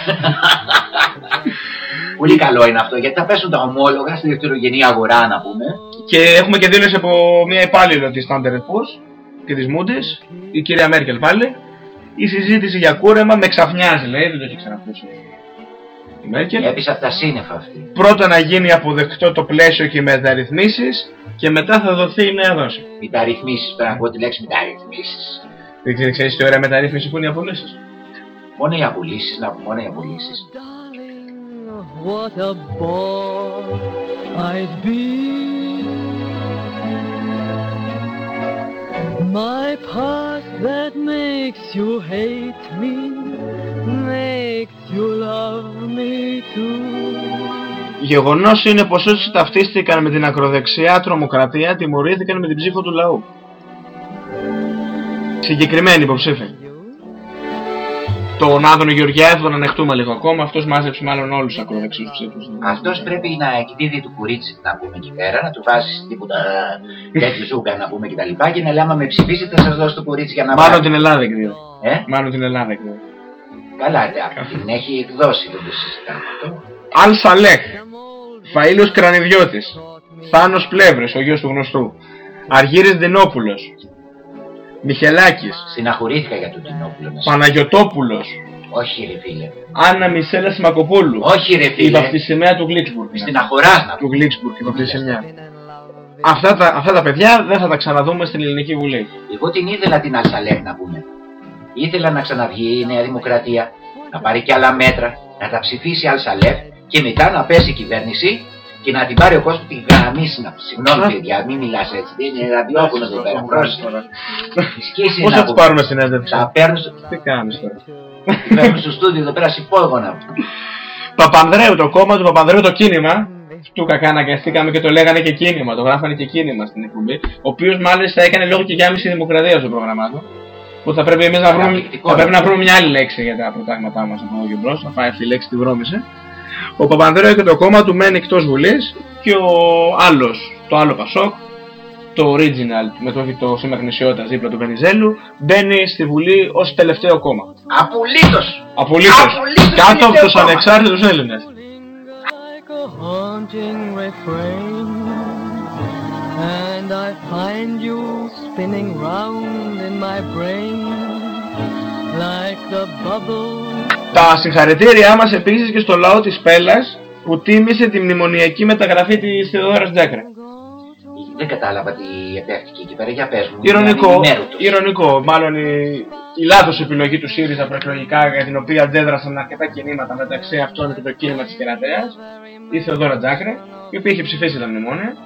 Πολύ καλό είναι αυτό γιατί θα πέσουν τα ομόλογα στη δευτερογενή αγορά να πούμε. Και έχουμε και δήλωση από μια υπάλληλο της Standard Poor's και της Moody's, η κυρία Μέρκελ πάλι. Η συζήτηση για κούρεμα με ξαφνιάζει, λέει, δεν το έχει ξανακούσει. Η Μέρκελ. Έπεισα από τα σύννεφα αυτή. Πρώτα να γίνει αποδεκτό το πλαίσιο και οι μεταρρυθμίσεις και μετά θα δοθεί η νέα δόση. Μεταρρυθμίσεις, πρέπει να πω τη λέξη μεταρρυθμίσεις. Δεν ξέρει, ξέρεις τι ωραία μεταρρύθμιση που είναι οι απολύσεις. Μόνο οι απολύσεις, να πούμε, μόνο οι απολύσεις. What a bore I'd be. My past that makes you hate me, makes you love me too. Γεγονός είναι πως όσοι ταυτίστηκαν με την ακροδεξιά τρομοκρατία τιμωρήθηκαν με την ψήφο του λαού. Συγκεκριμένη υποψήφια. Τον Άδωνο Γεωργιάδη τον ανεχτούμε λίγο ακόμα, αυτός μάζεψε μάλλον όλους τους ακροδεξιούς ψήφους. Αυτός πρέπει να εκδίδει του κουρίτσι να πούμε εκεί πέρα, να του βάζει τίποτα τέτοιου ζούγκα να πούμε και τα λοιπά και να λέμε με ψηφίσετε θα σας δώσω το κουρίτσι για να Μάλλον βάλει. την Ελλάδα εκδίδει. Ε; Μάλλον την Ελλάδα εκδίδει. Καλά, ε, την έχει εκδώσει, δεν το συζητάμε αυτό. Αλ Σαλέχ, Φαΐλος Κρανιδιώτης, Θάνος Πλεύρης, ο γιος του γνωστού, Αργύρης Δινόπουλος, Μιχελάκης, Συναχωρήθηκα για τον Τινόπουλο μέσα. Παναγιωτόπουλος, Όχι ρε φίλε. Άννα Μισέλα Σιμακοπούλου. Όχι, ρε φίλε. Η βαφτισιμαία του Γκλίξμπουργκ. Στην αγοράς να Του Γκλίξμπουργκ, η βαφτισιμαία. Αυτά τα, αυτά τα παιδιά δεν θα τα ξαναδούμε στην Ελληνική Βουλή. Εγώ την ήθελα την Αλσαλέχ να πούμε. Ήθελα να ξαναβγεί η Νέα Δημοκρατία, να πάρει και άλλα μέτρα, να τα ψηφίσει η Αλσαλέχ και μετά να πέσει η κυβέρνηση και να την πάρει ο κόσμος την γραμμίσει να Συγγνώμη παιδιά, μην μιλάς έτσι. Δεν είναι ραδιόφωνος εδώ πέρα. Πρόσεχε. Σκίσει Πώς να θα τους πούμε. πάρουμε συνέντευξη; Τα παίρνουν στο, Τι κάνεις τώρα; παίρνουν στο στούντιο εδώ πέρα συμπόγωνα. Παπανδρέου, το κόμμα του Παπανδρέου το κίνημα. Του κακά αναγκαστήκαμε και το λέγανε και κίνημα, το γράφανε και κίνημα στην εκπομπή. Ο οποίος μάλιστα έκανε λόγο και για μισή δημοκρατία στο πρόγραμμά του. Που θα πρέπει εμείς να βρούμε, Καταπληκτικό, θα πρέπει ναι. να βρούμε μια άλλη λέξη για τα προτάγματά μας από εδώ και μπρος. Θα πάει αυτή η λέξη τη βρώμησε. Ο Παπανδρέου και το κόμμα του μένει εκτός Βουλής και ο άλλος, το άλλο Πασόκ, το original με το, το σήμερα νησιώτα δίπλα του Βενιζέλου, μπαίνει στη Βουλή ως τελευταίο κόμμα. Απολύτως. Απολύτως. Απολύτως Κάτω από τελευταίο τους κόμμα. ανεξάρτητους Έλληνες. like a haunting refrain, and I find you spinning round in my brain like the bubble. Τα συγχαρητήριά μας επίσης και στο λαό της Πέλλας που τίμησε τη μνημονιακή μεταγραφή της Θεοδόρας Τζάκρα. Δεν κατάλαβα τι επέφτηκε εκεί πέρα, για πες μου. Ηρωνικό, Είναι ανημέρωτος. ηρωνικό. Μάλλον η, η λάθος επιλογή του ΣΥΡΙΖΑ προεκλογικά για την οποία αντέδρασαν αρκετά κινήματα μεταξύ αυτών και το κίνημα της Κερατέας η Θεοδόρα Τζάκρα, η οποία είχε ψηφίσει τα μνημόνια.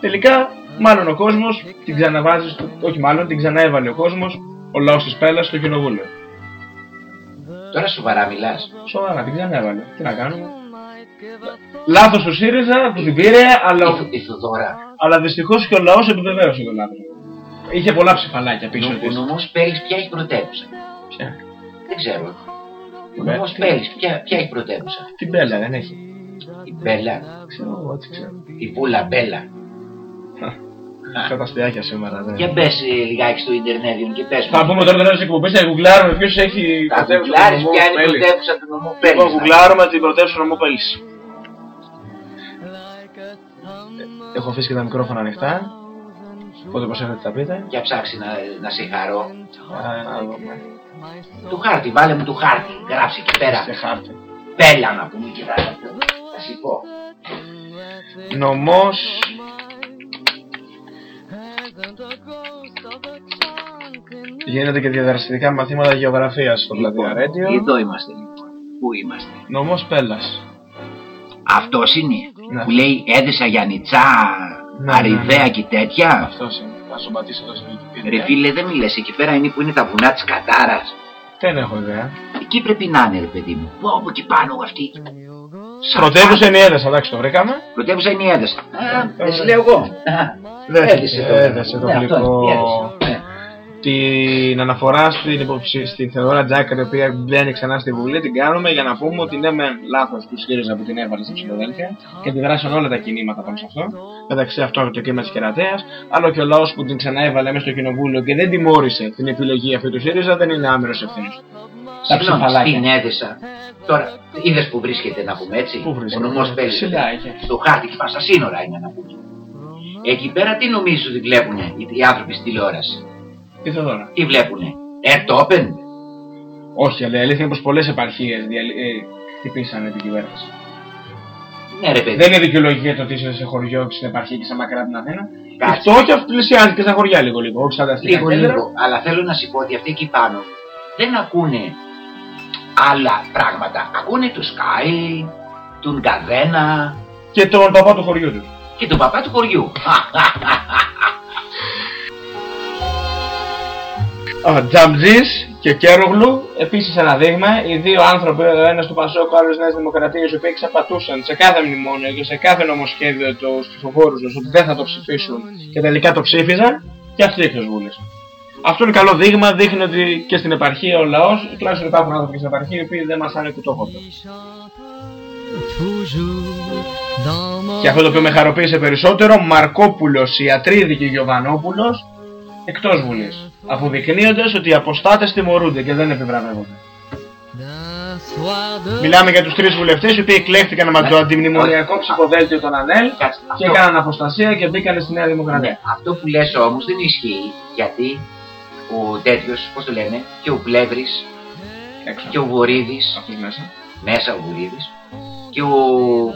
Τελικά, μάλλον ο κόσμος την ξαναβάζει, στο, όχι μάλλον, την ξαναέβαλε ο κόσμος, ο λαός της Πέλλας στο κοινοβούλιο. Τώρα σοβαρά μιλάς. Σοβαρά, την ξαναέβαλε. Τι να κάνουμε; Λάθος του ΣΥΡΙΖΑ που την πήρε, αλλά, ο- Η Θοδώρα. αλλά δυστυχώς και ο λαός επιβεβαίωσε το λάθος. Είχε πολλά ψηφαλάκια πίσω Ο της. νομός Πέλης ποια έχει πρωτεύουσα. Ποια; Δεν ξέρω. Ο Μπε- νομός Πέλης ποια, ποια έχει πρωτεύουσα. Την Μπέλα δεν έχει. Η Μπέλα. Ξέρω εγώ, έτσι ξέρω. Η Πούλα Μπέλα. Καταστιάκια σήμερα. Ναι. Και μπες ε, λιγάκι στο ίντερνετ και πες Θα πούμε τώρα τέλος εκπομπής να γουγκλάρουμε ποιος έχει Θα γουγκλάρεις ποια είναι η πρωτεύουσα του νομού Πέλης. Λοιπόν, γουγκλάρουμε την πρωτεύουσα νομού Πέλης. Έχω αφήσει και τα μικρόφωνα ανοιχτά. Πότε προσέχετε θα πείτε. Για ψάξει να, να σε χαρώ. Α, δούμε. Του χάρτη, βάλε μου του χάρτη. Γράψε εκεί πέρα. Σε χάρτη. Πέλα να πούμε και θα, θα σου πω. Νομός Γίνεται και διαδραστικά μαθήματα γεωγραφίας στο λοιπόν, Πλατεία Ρέντιο. Εδώ είμαστε λοιπόν. Πού είμαστε; Νομός Πέλλας. Αυτός είναι. Ναι. Που λέει έδεσα Γιαννιτσά, Ναι, Αριδέα ναι. και τέτοια. Αυτός είναι. Θα σου πατήσω εδώ στην Wikipedia. Ρε φίλε δεν μη λες, εκεί πέρα είναι που είναι τα βουνά της Κατάρας. Δεν έχω ιδέα. Εκεί πρέπει να είναι ρε παιδί μου. Πω από εκεί πάνω αυτή. Πρωτεύουσα είναι η Έδεσα, εντάξει το βρήκαμε. Πρωτεύουσα είναι η Έδεσα. Α, δεν σου λέω εγώ. Έδεσε το. Έδεσε το Ναι, αυτό γλυκό. Την αναφορά στην, υποψη... στην Θεοδόρα Τζάκαρ, η οποία μπαίνει ξανά στη Βουλή, την κάνουμε για να πούμε ότι ναι, με λάθος του ΣΥΡΙΖΑ που την έβαλε στην Ψηλοδέλφια και αντιδράσαν όλα τα κινήματα πάνω σε αυτό. Μεταξύ αυτών και το κύμα τη Κερατέας, αλλά και ο λαός που την ξαναέβαλε μέσα στο κοινοβούλιο και δεν τιμώρησε την επιλογή αυτή του ΣΥΡΙΖΑ δεν είναι άμερος ευθύνης. Τα Συγγνώμη, ψηφαλάκια. στην Έδεσα. Τώρα, είδες που βρίσκεται να πούμε έτσι; Πού βρίσκεται; Ο νομός Πέλης. Ψηλά είχε. Στο χάρτη και πάνω στα σύνορα είναι να πούμε. Εκεί πέρα τι νομίζεις ότι βλέπουν οι, οι άνθρωποι στη τηλεόραση; Τι Θεοδόρα. Τι βλέπουνε; Ερτόπεν. Όχι, αλλά η αλήθεια είναι πως πολλές επαρχίες διαλύ... ε, χτυπήσανε την κυβέρνηση. Ναι ρε παιδί. Δεν είναι δικαιολογία το ότι είσαι σε χωριό και στην επαρχία και σε μακριά από την Αθήνα. Κάτσε. Αυτό και αυτό πλησιάζει και στα χωριά λίγο λίγο. Όχι σαν τα αστικά Λίγο κέντρα. λίγο. Αλλά θέλω να σου πω ότι αυτοί εκεί πάνω δεν ακούνε άλλα πράγματα. Ακούνε του Sky, τον Καδένα Και τον παπά του χωριού τους. και τον παπά του χωριού. Ο Τζαμτζή και ο Κέρογλου, επίσης ένα δείγμα. Οι δύο άνθρωποι, ο ένας του Πασόκ, ο άλλος Νέας Δημοκρατίας, οι οποίοι εξαπατούσαν σε κάθε μνημόνιο και σε κάθε νομοσχέδιο τους ψηφοφόρους τους ότι δεν θα το ψηφίσουν και τελικά το ψήφιζαν, και αυτοί εξωσβούλησαν. Αυτό είναι καλό δείγμα, δείχνει ότι και στην επαρχία ο λαός, τουλάχιστον υπάρχουν άνθρωποι και στην επαρχία, οι οποίοι δεν μας άνοιξαν κουτόχωτο. Και αυτό το οποίο με χαροποίησε περισσότερο, Μαρκόπουλος, Ιατρίδη και Γιωβανόπουλος εκτός Βουλής. Αποδεικνύοντας ότι οι αποστάτες τιμωρούνται και δεν επιβραβεύονται. Μιλάμε για τους τρεις βουλευτές οι οποίοι εκλέχθηκαν με το αντιμνημονιακό ψηφοδέλτιο των ΑΝΕΛ και έκαναν αποστασία και μπήκαν στη Νέα Δημοκρατία. Ναι, αυτό που λες όμως δεν ισχύει γιατί ο τέτοιος, πώς το λένε, και ο Πλεύρης Έξω. και ο Βορύδης, Αυτός μέσα. μέσα ο Βορύδης και ο,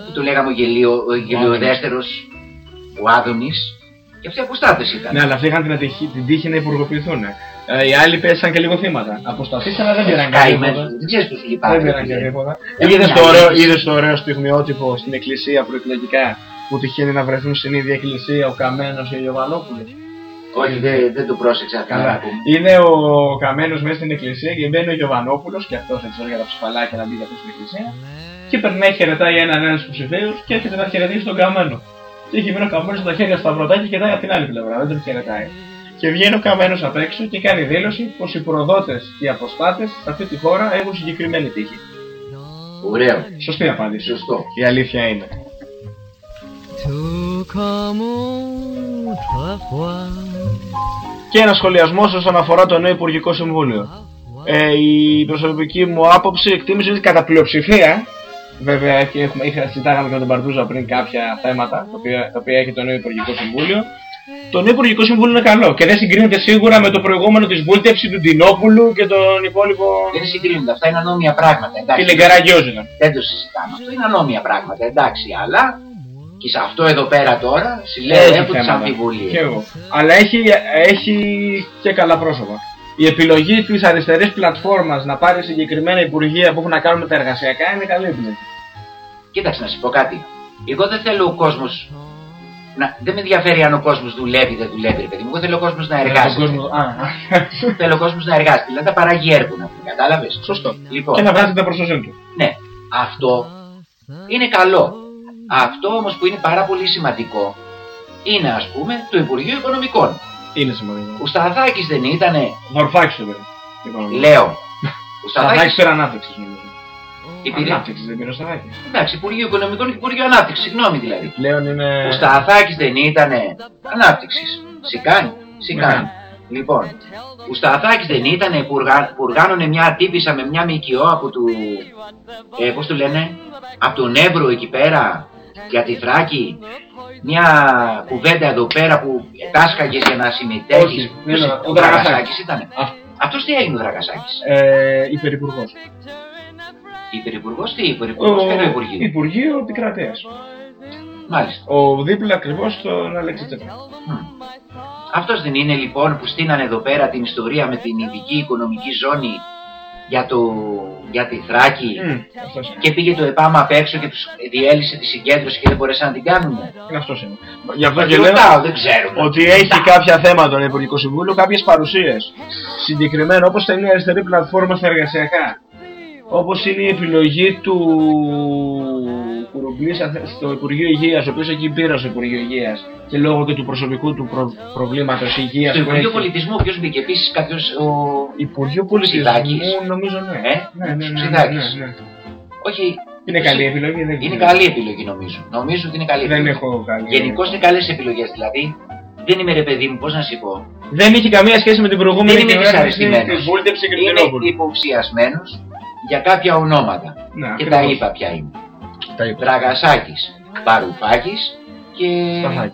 που το λέγαμε ο, γελίο, ο γελιοδέστερος, ο Άδωνης και αυτοί αποστάτες ήταν. Ναι, αλλά αυτοί είχαν την, ατυχή, την τύχη να υπουργοποιηθούν. Ε, οι άλλοι πέσαν και λίγο θύματα. Αποσταθείς αλλά δεν πήραν κανένα Καημένοι, τίποτα. δεν ξέρεις πώς Δεν λυπάμαι. πήραν και φίλε. τίποτα. Έχουν Είδες το, μια ωραίο, λύση. είδες το ωραίο στιγμιότυπο στην εκκλησία προεκλογικά που τυχαίνει να βρεθούν στην ίδια εκκλησία ο Καμένος και ο Ιωβανόπουλος; Όχι, δεν, δεν το πρόσεξα καλά να Καλά. πούμε. Είναι ο Καμένος μέσα στην εκκλησία και μπαίνει ο Ιωβανόπουλος και αυτός έτσι για τα ψηφαλάκια να μπει για αυτός στην εκκλησία και περνάει χαιρετάει έναν έναν στους ψηφίους και έρχεται να χαιρετήσει τον Καμένο. Και έχει μείνει ο Καμένος με τα χέρια σταυρωτά και κοιτάει από την άλλη πλευρά, δεν τον χαιρετάει. Και βγαίνει ο Καμένος απ' έξω και κάνει δήλωση πως οι προδότες και οι αποστάτες σε αυτή τη χώρα έχουν συγκεκριμένη τύχη. Ωραίο. Σωστή απάντηση. Σωστό. Η αλήθεια είναι. Και ένα σχολιασμός όσον αφορά το νέο Υπουργικό Συμβούλιο. Ε, η προσωπική μου άποψη εκτίμησε ότι κατά πλειοψηφία, βέβαια και έχουμε, είχα, συζητάγαμε και με τον Παρτούζα πριν κάποια θέματα τα οποία, τα οποία έχει το νέο Υπουργικό Συμβούλιο. Το νέο Υπουργικό Συμβούλιο είναι καλό και δεν συγκρίνεται σίγουρα με το προηγούμενο της βούλτευση του Ντινόπουλου και τον υπόλοιπο. Δεν συγκρίνονται. Αυτά είναι ανώμια πράγματα. Εντάξει. Φιλεγκαραγιόζ ήταν. Δεν το συζητάμε. Αυτό είναι ανώμια πράγματα. Εντάξει, αλλά και σε αυτό εδώ πέρα τώρα συλλέω Έχει έχω τις θέματα. αμφιβολίες. Και εγώ. Αλλά έχει, έχει και καλά πρόσωπα. Η επιλογή της αριστερής πλατφόρμας να πάρει συγκεκριμένα υπουργεία που έχουν να κάνουν με τα εργασιακά είναι καλή επιλογή. Κοίταξε να σου πω κάτι. Εγώ δεν θέλω ο κόσμος. Να... Δεν με ενδιαφέρει αν ο κόσμος δουλεύει ή δεν δουλεύει, ρε παιδί μου. Εγώ θέλω ο κόσμος να Τον εργάζεται. κόσμο... Α, Θέλω ο κόσμος να εργάζεται. Δηλαδή να παράγει έργο να πούμε. Κατάλαβες; Σωστό. Λοιπόν, Και να βγάζει τα προσοχή του. ναι, αυτό είναι καλό. Αυτό όμως που είναι πάρα πολύ σημαντικό είναι ας πούμε το Υπουργείο Οικονομικών. Είναι σημαντικό. Ο Σταθάκη δεν ήτανε. Βαρφάκι το πήρε. Λοιπόν, Λέω. Ο Σταθάκης Σταθάκης πήρε ανάπτυξη νομίζω. Τι πήρε; Ανάπτυξη δεν πήρε ο Σταθάκης. Εντάξει, Υπουργείο Οικονομικών και Υπουργείο Ανάπτυξης, συγγνώμη δηλαδή. Πλέον είναι. Ο Σταθάκη δεν ήταν ανάπτυξης. Σικάνη. Σικάνη. Λοιπόν, ο Σταθάκης δεν ήταν που, που οργάνωνε μια τύπησα με μια μικιό από του, ε, πώς το λένε, από τον Εύρο εκεί πέρα, για τη Θράκη, μια κουβέντα εδώ πέρα που τάσκαγες για να συμμετέχεις. Ναι, ναι, ο Δραγασάκης ήταν. Αυτός τι έγινε ο Δραγασάκης. Ε, υπερυπουργός. Υπερυπουργός τι, υπερυπουργός και το Υπουργείο; Υπουργείο Επικρατείας. Μάλιστα. Ο δίπλα ακριβώς στον Αλέξη Τσέπρα. Αυτός δεν είναι λοιπόν που στείνανε εδώ πέρα την ιστορία με την ειδική οικονομική ζώνη για, το, για τη Θράκη mm, και πήγε το ΕΠΑΜ απ' έξω και τους διέλυσε τη συγκέντρωση και δεν μπορέσαν να την κάνουν. Είναι αυτός είναι. Γι' αυτό και λέω δεν ξέρουμε. ότι έχει κάποια θέματα το Υπουργικό Συμβούλιο, κάποιες παρουσίες. Συγκεκριμένα όπως θα είναι η αριστερή πλατφόρμα στα εργασιακά. Όπως είναι η επιλογή του Κουρουμπλής στο Υπουργείο Υγείας, ο οποίος έχει πείρα στο Υπουργείο Υγείας και λόγω και του προσωπικού του προ... προβλήματος υγείας Στο Υπουργείο Πολιτισμού ποιος μπήκε; Επίσης κάποιος ο... Υπουργείο Πολιτισμού νομίζω ναι. Ε; ναι, ναι, ναι, ναι, ναι, ναι. Όχι, είναι καλή επιλογή. Δεν είναι καλή επιλογή νομίζω. Νομίζω ότι είναι καλή δεν επιλογή. Έχω καλή. Γενικώς είναι καλές επιλογές δηλαδή. Δεν είμαι ρε παιδί μου, πώς να σου πω. Δεν είχε καμία σχέση με την προηγούμενη Δεν είμαι δυσαρεστημένος. Είμαι υποψιασμένος για κάποια ονόματα. Να, και τα είπα ποια είναι. Δραγασάκης, Παρουφάκης και,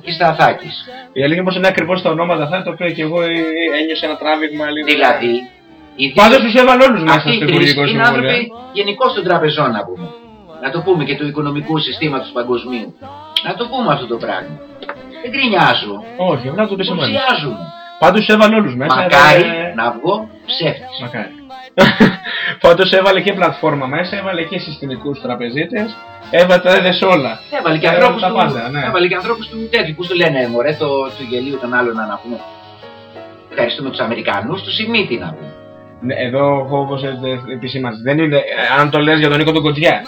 και Σταθάκης. Η αλήθεια πω είναι ακριβώς τα ονόματα αυτά, το οποίο και εγώ ένιωσα ένα τράβηγμα λίγο. Δηλαδή, Πάντως τους έβαλε όλους μέσα στο Υπουργικό Συμβούλιο. Είναι άνθρωποι γενικώς των τραπεζών να πούμε. Να το πούμε και του οικονομικού συστήματος παγκοσμίου. Να το πούμε αυτό το πράγμα. Δεν γκρινιάζω. Όχι, να το πει Υποψιάζουν. Πάντως έβαλε όλους μέσα. Μακάρι ε... να βγω ψεύτης. Μακάρι. Πάντως έβαλε και πλατφόρμα μέσα, έβαλε και συστημικούς τραπεζίτες. Έβαλε τα έδε όλα. Έβαλε και ανθρώπους του, πάντα, ναι. έβαλε και ανθρώπους του τέτοιου. Πώ το λένε, Μωρέ, το, του γελίου των άλλων να πούμε. Ευχαριστούμε τους Αμερικανούς, τους Σιμίτη να πούμε. Ναι, εδώ έχω όπω επισήμανση. Δεν είναι, αν το λες για τον Νίκο τον Κοτζιά.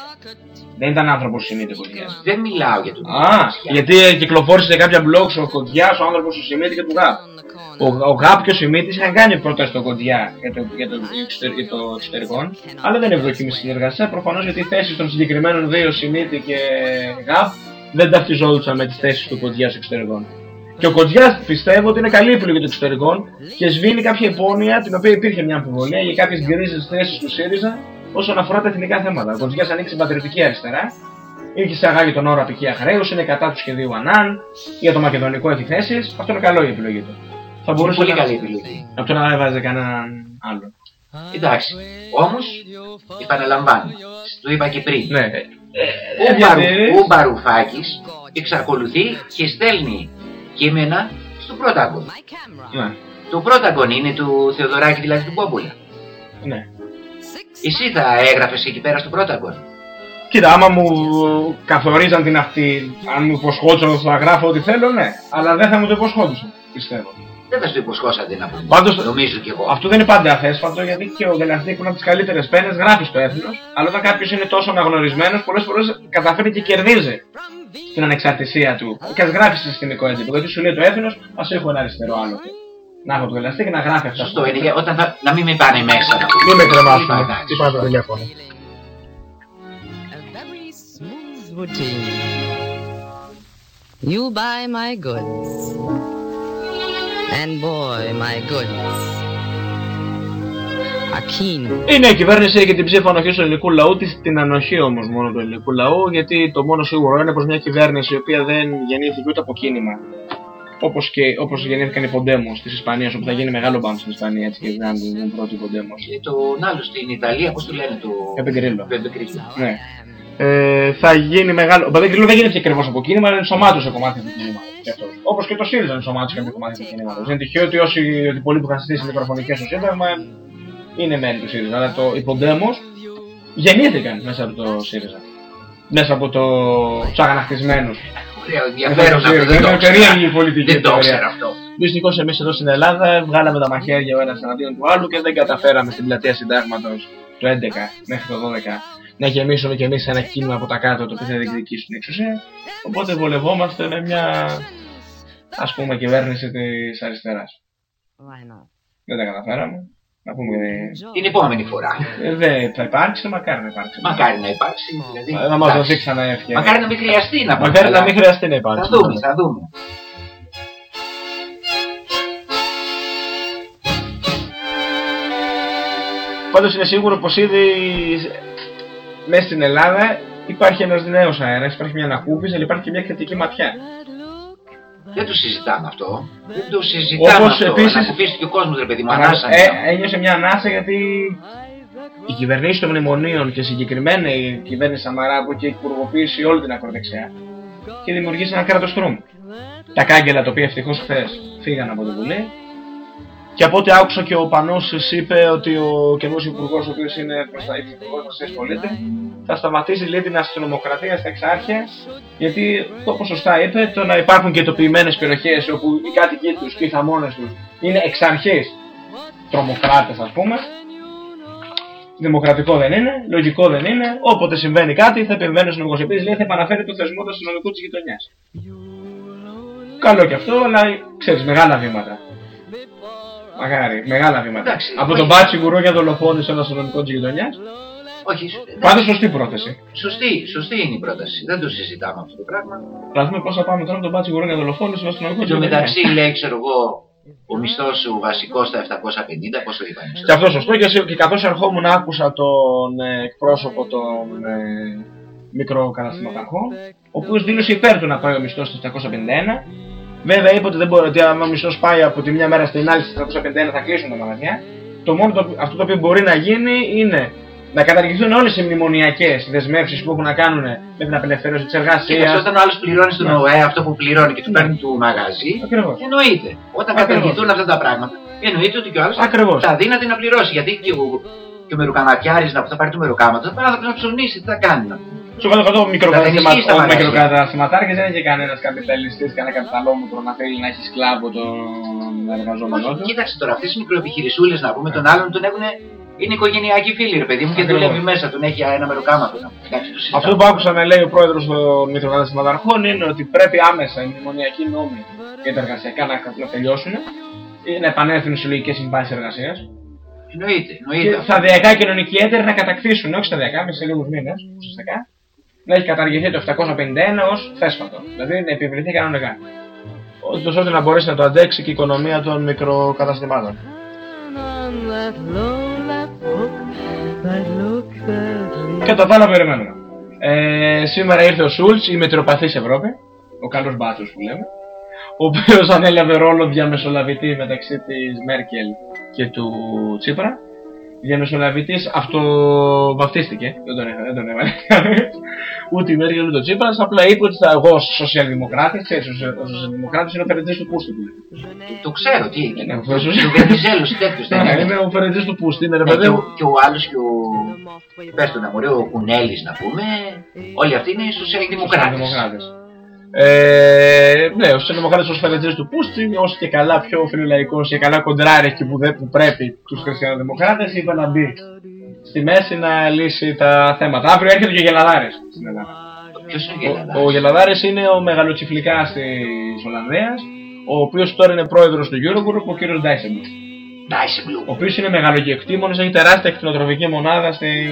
Δεν ήταν άνθρωπος Σιμίτη ο Κοντζιά. Δεν μιλάω για τον Α, γιατί κυκλοφόρησε σε κάποια blogs ο Κοντζιά, ο άνθρωπος του Σιμίτη και του Γαπ. Ο, ο Γαπ και ο Σιμίτης είχαν κάνει πρώτα στο Κοντζιά για το, για το, για το εξωτερικό, αλλά δεν ευδοκίμησε συνεργασία. Προφανώς γιατί οι θέσεις των συγκεκριμένων δύο Σιμίτη και Γαπ δεν ταυτιζόντουσαν με τις θέσεις του Κοντζιά στο εξωτερικό. Και ο Κοντζιά πιστεύω ότι είναι καλή επιλογή των εξωτερικών και σβήνει κάποια υπόνοια την οποία υπήρχε μια αμφιβολία για κάποιες γκρίζες θέσεις του ΣΥΡΙΖΑ όσον αφορά τα εθνικά θέματα. Ο Κοντζιά ανοίξει πατριωτική αριστερά, είχε εισαγάγει τον όρο απικία χρέους, είναι κατά του σχεδίου Ανάν, για το μακεδονικό έχει θέσει. Αυτό είναι καλό η επιλογή του. Θα μπορούσε πολύ να... καλή επιλογή. Από το να έβαζε κανέναν άλλο. Εντάξει. Όμως, επαναλαμβάνω, το είπα και πριν. Ναι. Ε, ο Μπαρουφάκης εξακολουθεί και στέλνει κείμενα στο Πρόταγκον. Ναι. Το Πρόταγκον είναι του Θεοδωράκη, δηλαδή του Μπόμπουλα. Ναι. Εσύ θα έγραφες εκεί πέρα στο Πρόταγκον. Κοίτα, άμα μου καθορίζαν την αυτή, αν μου υποσχόντουσαν ότι θα γράφω ό,τι θέλω, ναι. Αλλά δεν θα μου το υποσχόντουσαν, πιστεύω. Δεν θα σου υποσχόσατε να πούμε. Πάντως, νομίζω κι εγώ. Αυτό δεν είναι πάντα αθέσφατο γιατί και ο Δελαστή που είναι από τις καλύτερες πένες γράφει στο έθνος. Αλλά όταν κάποιος είναι τόσο αναγνωρισμένος, πολλές φορές καταφέρει και κερδίζει την ανεξαρτησία του. Και ας γράφεις συστημικό έντυπο. Γιατί σου λέει το έθνος, ας έχω ένα αριστερό άλλο. Να έχω το Δελαστή και να γράφει αυτά. Σωστό είναι, όταν θα, να μην με πάνε μέσα. Μην με κρεμάσουν. Τι πάνε το τηλέφωνο. You buy my goods. And boy, my goodness. Ακίνου. Είναι η κυβέρνηση για την ψήφο ανοχή του ελληνικού λαού, την ανοχή όμως μόνο του ελληνικού λαού, γιατί το μόνο σίγουρο είναι πως μια κυβέρνηση η οποία δεν γεννήθηκε ούτε από κίνημα. Όπως και όπως γεννήθηκαν οι Ποντέμος της Ισπανίας, όπου θα γίνει μεγάλο μπαμ στην Ισπανία έτσι και δεν τον πρώτο Ποντέμος. Και τον άλλο στην Ιταλία, πώς το λένε, το. Επεγκρίλο. Ναι. Ε, θα γίνει μεγάλο. Ο Παπαδικρίλο δεν γίνεται ακριβώς από κίνημα, αλλά ενσωμάτωσε κομμάτι του κινήματος. Όπως και το ΣΥΡΙΖΑ ενσωμάτωσε κάποιο κομμάτι του κινήματος. Δεν είναι τυχαίο ότι όσοι ότι πολλοί που είχαν στήσει μικροφωνικές στο Σύνταγμα είναι μέλη του ΣΥΡΙΖΑ. Αλλά το υποντέμο γεννήθηκαν μέσα από το ΣΥΡΙΖΑ. Μέσα από το... του αγανακτισμένου. Ενδιαφέρον αυτό. Δεν είναι περίεργη η πολιτική. Δεν το ξέρω αυτό. Δυστυχώς εμείς εδώ στην Ελλάδα βγάλαμε τα μαχαίρια ο ένας εναντίον του άλλου και δεν καταφέραμε στην πλατεία συντάγματος το 11 μέχρι το 12 να γεμίσουμε κι εμείς ένα κίνημα από τα κάτω το οποίο θα διεκδικήσουν εξουσία. Οπότε βολευόμαστε με μια ας πούμε κυβέρνηση της αριστεράς. Δεν τα καταφέραμε. Να πούμε... Την επόμενη φορά. Ε, δε, θα υπάρξει, ναι, μακάρι να υπάρξει. Μακάρι να υπάρξει. Δηλαδή, ε, να μας δοθεί ξανά ευκαιρία. Μακάρι να μην χρειαστεί να υπάρξει. Μακάρι να μην χρειαστεί να υπάρξει. Θα δούμε, θα δούμε. Πάντως είναι σίγουρο πως ήδη μέσα στην Ελλάδα υπάρχει ένας νέος αέρας, υπάρχει μια ανακούφιση, αλλά υπάρχει και μια κριτική ματιά. Δεν το συζητάμε αυτό. Δεν το συζητάμε Όπως αυτό. επίσης- Ανακουφίστηκε ο κόσμος ρε παιδί μου. Ανα- Ανάσα. ε, ένιωσε μια ανάσα γιατί η κυβερνήση των μνημονίων και συγκεκριμένα η κυβέρνηση Σαμαρά που έχει εκπουργοποιήσει όλη την ακροδεξιά και δημιουργήσει ένα κράτος τρούμ. Τα κάγκελα τα οποία ευτυχώς χθες φύγαν από το Βουλή. Και από ό,τι άκουσα και ο Πανούση είπε ότι ο καινούριο υπουργός, ο οποίος είναι υπουργό προστασία πολίτη, θα σταματήσει λέει, την αστυνομοκρατία στα εξάρχεια. Γιατί, όπω σωστά είπε, το να υπάρχουν και τοπιμένε περιοχές όπου οι κάτοικοι τους και οι θαμώνες τους είναι εξ αρχή τρομοκράτες, ας πούμε. Δημοκρατικό δεν είναι, λογικό δεν είναι. Όποτε συμβαίνει κάτι θα επεμβαίνει ο αστυνομικό. Επίση λέει θα επαναφέρει το θεσμό του αστυνομικού της γειτονιάς. Καλό και αυτό, αλλά ξέρεις, μεγάλα βήματα. Μακάρι, μεγάλα βήματα. Εντάξει, Από όχι. τον Μπάτσι Γουρό για δολοφόνηση ένα αστυνομικό της γειτονιάς. Όχι, Πάντως σωστή πρόταση. Σωστή, σωστή είναι η πρόταση. Δεν το συζητάμε αυτό το πράγμα. Θα δούμε πώς θα πάμε τώρα με τον Μπάτσι Γουρό για δολοφόνηση ένα αστυνομικό Εν τη τω γειτονιάς. μεταξύ λέει, ξέρω εγώ, ο μισθός σου βασικός στα 750, πόσο είπα μισθό. Και αυτό σωστό και, σε- και καθώς ερχόμουν άκουσα τον ε, εκπρόσωπο των ε, μικροκαταστηματαρχών, ο οποίος δήλωσε υπέρ του να πάει ο μισθός στα 751. Βέβαια είπε ότι δεν μπορεί, ότι αν ο μισθός πάει από τη μια μέρα στην άλλη στα 751 θα κλείσουν τα μαγαζιά. Το μόνο το, αυτό το οποίο μπορεί να γίνει είναι να καταργηθούν όλες οι μνημονιακές δεσμεύσεις που έχουν να κάνουν με την απελευθέρωση της Κοίταξε, εργασίας. όταν ο άλλος πληρώνει στον Ναι. ΟΕ αυτό που πληρώνει και του παίρνει του μαγαζί, Ακριβώς. εννοείται. Όταν Ακριβώς. καταργηθούν αυτά τα πράγματα, εννοείται ότι και ο άλλος Ακριβώς. θα δύναται να πληρώσει. Γιατί και ο, και ο μεροκαματιάρη να που θα πάρει το μεροκάματο, θα πάει να ψωνίσει, τι θα κάνει. Να- Στο κάτω κάτω ο Θα ενισχύσει τα μαγαζιά. μικροκαταστηματάρχη δεν είναι κανένας καπιταλιστής, κανένα καπιταλόμουτρο να θέλει να έχει σκλάβο τον εργαζόμενό Όχι, του. κοίταξε τώρα, αυτές οι μικροεπιχειρησούλες να πούμε, τον άλλον τον έχουν. Είναι οικογενειακοί φίλοι, ρε παιδί μου, και Ακριβώς. δουλεύει μέσα, τον έχει ένα μεροκάματο. Εντάξει, το συζητάμε. Αυτό που άκουσα να λέει ο πρόεδρος των μικροκαταστηματαρχών είναι ότι πρέπει άμεσα οι μνημονιακοί νόμοι για τα εργασιακά να, να τελειώσουν ή να επανέλθουν οι συλλογικέ συμβάσεις εργασίας. Εννοείται, Και εννοείται. σταδιακά οι κοινωνικοί έτεροι να κατακτήσουν, όχι σταδιακά, μέσα σε λίγους μήνες ουσιαστικά, να έχει καταργηθεί το 751 ως θέσπατο. Δηλαδή να επιβληθεί κανονικά. Ούτως ώστε να μπορέσει να το αντέξει και η οικονομία των μικροκαταστημάτων. Κατά τα άλλα περιμένουμε. Ε, σήμερα ήρθε ο Σούλτς, η μετροπαθής Ευρώπη, ο καλός μπάτσος που λέμε, ο οποίος ανέλαβε ρόλο διαμεσολαβητή μεταξύ της Μέρκελ και του Τσίπρα. Διαμεσολαβητής αυτοβαφτίστηκε, δεν τον, έ- δεν τον έβαλε κανείς. ούτε η Μέρκελ ούτε ο Τσίπρας, απλά είπε ότι θα εγώ σοσιαλδημοκράτης, ξέρεις, ο σοσιαλδημοκράτης είναι ο φερετής του Πούστη που λέει. Το ξέρω τι Είναι είναι. ο Φερετής- Ο Βενιζέλος τέτοιος δεν Ναι, είναι. είναι ο φερετής του Πούστη, είναι ρε Ναι, παιδί και, μου. ο, και ο άλλος και ο. Πες το να μου ο Κουνέλης να πούμε. Όλοι αυτοί είναι σοσιαλδημοκράτες. Σοσιαλδημοκράτες. Ε, ναι, ο Σοσιαλδημοκράτη ως φερετζή του Πούστη, όσο και καλά πιο φιλολαϊκός και καλά κοντράρει εκεί που, δεν, που πρέπει τους Χριστιανοδημοκράτες, είπε να μπει στη μέση να λύσει τα θέματα. Αύριο έρχεται και ο Γελαδάρης στην Ελλάδα. Ποιος είναι ο Γελαδάρης; Ο, ο Γελαδάρης είναι ο μεγαλοτσιφλικά της Ολλανδίας, ο οποίος τώρα είναι πρόεδρος του Eurogroup, ο κύριος Ντάισεμπλου. Ντάισεμπλου. Ο οποίος είναι μεγαλογεκτήμονο, έχει τεράστια κτηνοτροφική μονάδα στην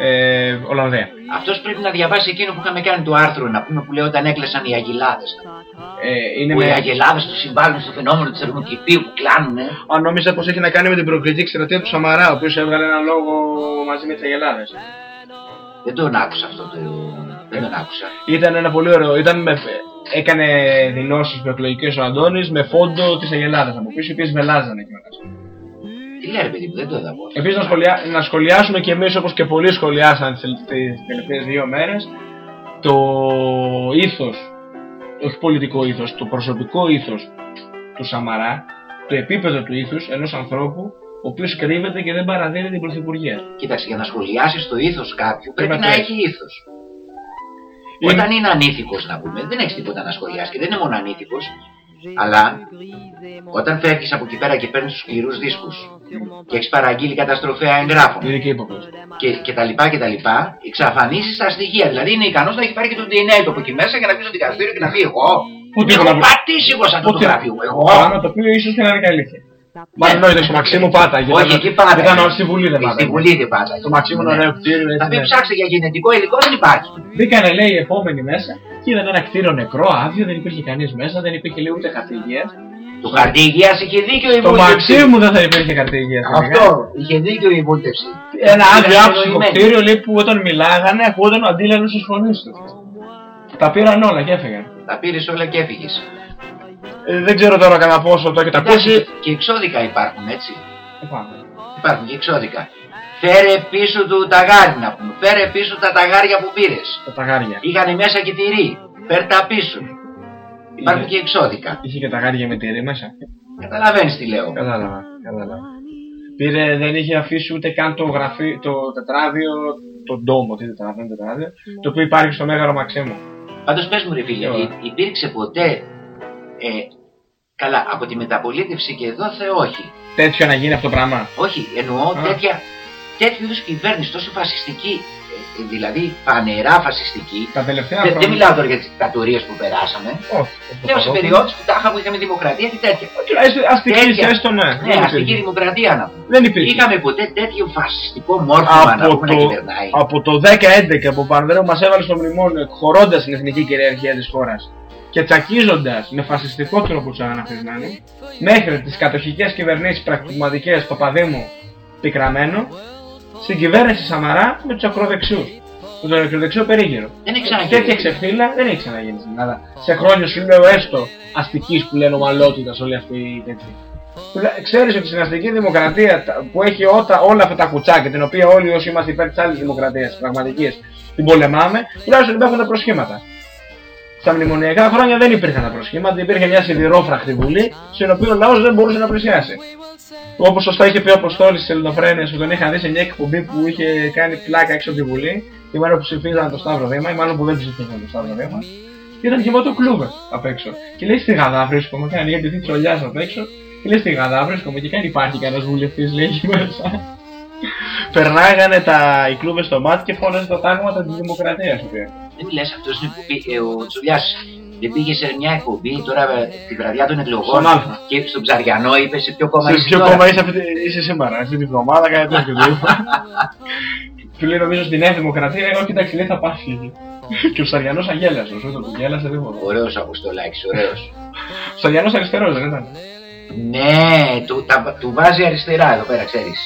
ε, Ολλανδία. Αυτός πρέπει να διαβάσει εκείνο που είχαμε κάνει το άρθρο να πούμε που λέει όταν έκλαισαν οι αγελάδες. Ε, είναι που με... οι αγελάδες του συμβάλλουν στο φαινόμενο της θερμοκηπίου που κλάνουνε. Αν νόμιζα πως έχει να κάνει με την προεκλογική εκστρατεία του Σαμαρά, ο οποίος έβγαλε ένα λόγο μαζί με τις Αγελάδες. Δεν τον άκουσα αυτό το... Δεν τον άκουσα. Ήταν ένα πολύ ωραίο. Ήταν με... Έκανε δηλώσεις προεκλογικέ ο Αντώνης με φόντο τις Αγελάδες από πίσω, οι οποίες βελάζανε κιόλας. Τι λέει ρε παιδί μου, δεν το είδα εγώ. Επίσης να, σχολιά... να σχολιάσουμε κι εμείς όπως και πολλοί σχολιάσαν τις τελευταίες δύο μέρες το ήθος, όχι πολιτικό ήθος, το προσωπικό ήθος του Σαμαρά, το επίπεδο του ήθους ενός ανθρώπου ο οποίος κρύβεται και δεν παραδίνει την πρωθυπουργία. Κοίταξε, για να σχολιάσεις το ήθος κάποιου πρέπει Πρέπει να να έχει ήθος. Όταν είναι ανήθικος να πούμε, δεν έχεις τίποτα να σχολιάσεις και δεν είναι μόνο ανήθικος, αλλά όταν φεύγεις από εκεί πέρα και παίρνεις τους σκληρούς δίσκους και έχεις παραγγείλει καταστροφέα εγγράφων Είναι και ύποπτος. και, και τα λοιπά και τα λοιπά, εξαφανίσεις τα στοιχεία. Δηλαδή είναι ικανός να έχει πάρει και το DNA του από εκεί μέσα και να πει στο δικαστήριο και να πει εγώ Ούτε έχω έχω να- πατήσει εγώ σαν το Ούτε- γραφείο μου. Εγώ. Πράγμα το οποίο ίσως και να είναι και αλήθεια. Μάλλον όχι, στο Μαξίμου πάτα. γιατί Όχι, ήταν- εκεί πάντα. Ήταν στη Βουλή δεν πάτα. Στη Βουλή δεν πάντα. Το Μαξίμου είναι ωραίο κτίριο. Θα έτσι, πει ναι. ψάξτε για γενετικό υλικό, δεν υπάρχει. Μπήκανε λέει οι επόμενοι μέσα και είδαν ένα κτίριο νεκρό, άδειο, δεν υπήρχε κανείς μέσα, δεν υπήρχε λέει ούτε χαρτί υγείας. Το χαρτί υγείας είχε δίκιο η Το βούλτευση. μαξί μου δεν θα υπήρχε χαρτί υγείας. Αυτό, είχε δίκιο η βούλτευση. Ένα άδειο Ήταν άψυχο εννοημένη. κτίριο λέει που όταν μιλάγανε ακούγονταν ο αντίλαλος στις φωνές του. Τα πήραν όλα και έφυγαν. Τα πήρες όλα και έφυγες. Ε, δεν ξέρω τώρα κατά πόσο το έχετε ακούσει. Εντάξει, και εξώδικα υπάρχουν, έτσι. Υπάρχουν. Υπάρχουν και εξώδικα. Φέρε πίσω του ταγάρι να πούμε. Φέρε πίσω τα ταγάρια που πήρες. Τα ταγάρια. Είχανε μέσα και τυρί. Φέρ τα πίσω. Υπάρχουν Είχε- και εξώδικα. Είχε και ταγάρια με τυρί μέσα. Καταλαβαίνεις τι λέω. Κατάλαβα, κατάλαβα. Πήρε, δεν είχε αφήσει ούτε καν το, γραφή, το τετράδιο, το ντόμο, τι τετράδιο, είναι τετράδιο, το οποίο υπάρχει στο Μέγαρο Μαξίμου. Πάντως πες μου ρε φίλε, Ε, υ- υπήρξε ποτέ, ε, καλά, από τη μεταπολίτευση και εδώ θε όχι. Τέτοιο να γίνει αυτό το πράγμα; Όχι, εννοώ Α. τέτοια, τέτοιου είδους κυβέρνηση τόσο φασιστική, ε, ε, δηλαδή πανερά φασιστική. Τα τελευταία Δεν, δεν χρόνια. μιλάω τώρα για τις δικτατορίες που περάσαμε. Όχι. Λέω σε περιόδους που τάχα μου είχαμε δημοκρατία και τέτοια. Τουλάχιστον αστική Τέτοια. έστω, ναι. Ναι, Δεν αστική υπήρχε. δημοκρατία να πούμε. Δεν υπήρχε. Είχαμε ποτέ τέτοιο φασιστικό μόρφωμα να από πούμε να το, κυβερνάει. από το 10-11 που ο Πανδρέου μας έβαλε στο μνημόνιο εκχωρώντας την εθνική κυριαρχία της χώρας και τσακίζοντας με φασιστικό τρόπο τους αναφεσμένους μέχρι τις κατοχικές κυβερνήσεις πραγματικές Παπαδήμου Πικραμένου στην κυβέρνηση Σαμαρά με τους ακροδεξιούς. Με τον ακροδεξιό περίγυρο. Δεν έχει ξαναγίνει. Τέτοια ξεφύλλα δεν έχει ξαναγίνει στην Ελλάδα. Σε χρόνια σου λέω έστω αστικής που λένε ομαλότητας όλοι αυτοί οι τέτοιοι. Ξέρεις ότι στην αστική δημοκρατία τα- που έχει ότα, όλα αυτά τα κουτσάκια, την οποία όλοι όσοι είμαστε υπέρ της άλλης δημοκρατίας, πραγματικής, την πολεμάμε, τουλάχιστον υπάρχουν τα προσχήματα. Στα μνημονιακά χρόνια δεν υπήρχαν τα προσχήματα, υπήρχε μια σιδηρόφραχτη βουλή, στην οποία ο λαός δεν μπορούσε να πλησιάσει. Όπως σωστά είχε πει ο Αποστόλης της Ελληνοφρένειας, που τον είχα δει σε μια εκπομπή που είχε κάνει πλάκα έξω από τη Βουλή, τη μέρα που ψηφίζαν το Σταύρο Δήμα, ή μάλλον που δεν ψηφίζαν το Σταύρο Δήμα, και ήταν γεμάτο κλούβε απ' έξω. Και λέει στη γαδά βρίσκομαι, κάνει γιατί τρολιά απ' έξω, και λέει στη γαδά βρίσκομαι και κάνει υπάρχει κανένας βουλευτής, λέει εκεί μέσα. Περνάγανε τα, οι κλούβες στο μάτι και φώναζε τα τάγματα της δημοκρατίας. Δεν μιλάς αυτός είναι που πει- ε, ο Τσουλιάς δεν πήγε σε μια εκπομπή τώρα ε, τη βραδιά των εκλογών Στον Αλφα. και στον Ψαριανό είπε σε ποιο κόμμα Σε είσαι ποιο τώρα; κόμμα είσαι, αυτή, είσαι σήμερα, αυτή τη βδομάδα, κάτι τέτοιο του είπα. Του λέει νομίζω στη Νέα Δημοκρατία, εγώ κοιτάξτε λέει θα πάθει. Και ο Σαριανός αγέλασε, όσο το γέλασε τίποτα. Ωραίος Αποστολάκης, ωραίος. Ο Σαριανός αριστερός δεν ήταν. Ναι, του, τα, του βάζει αριστερά εδώ πέρα, ξέρεις.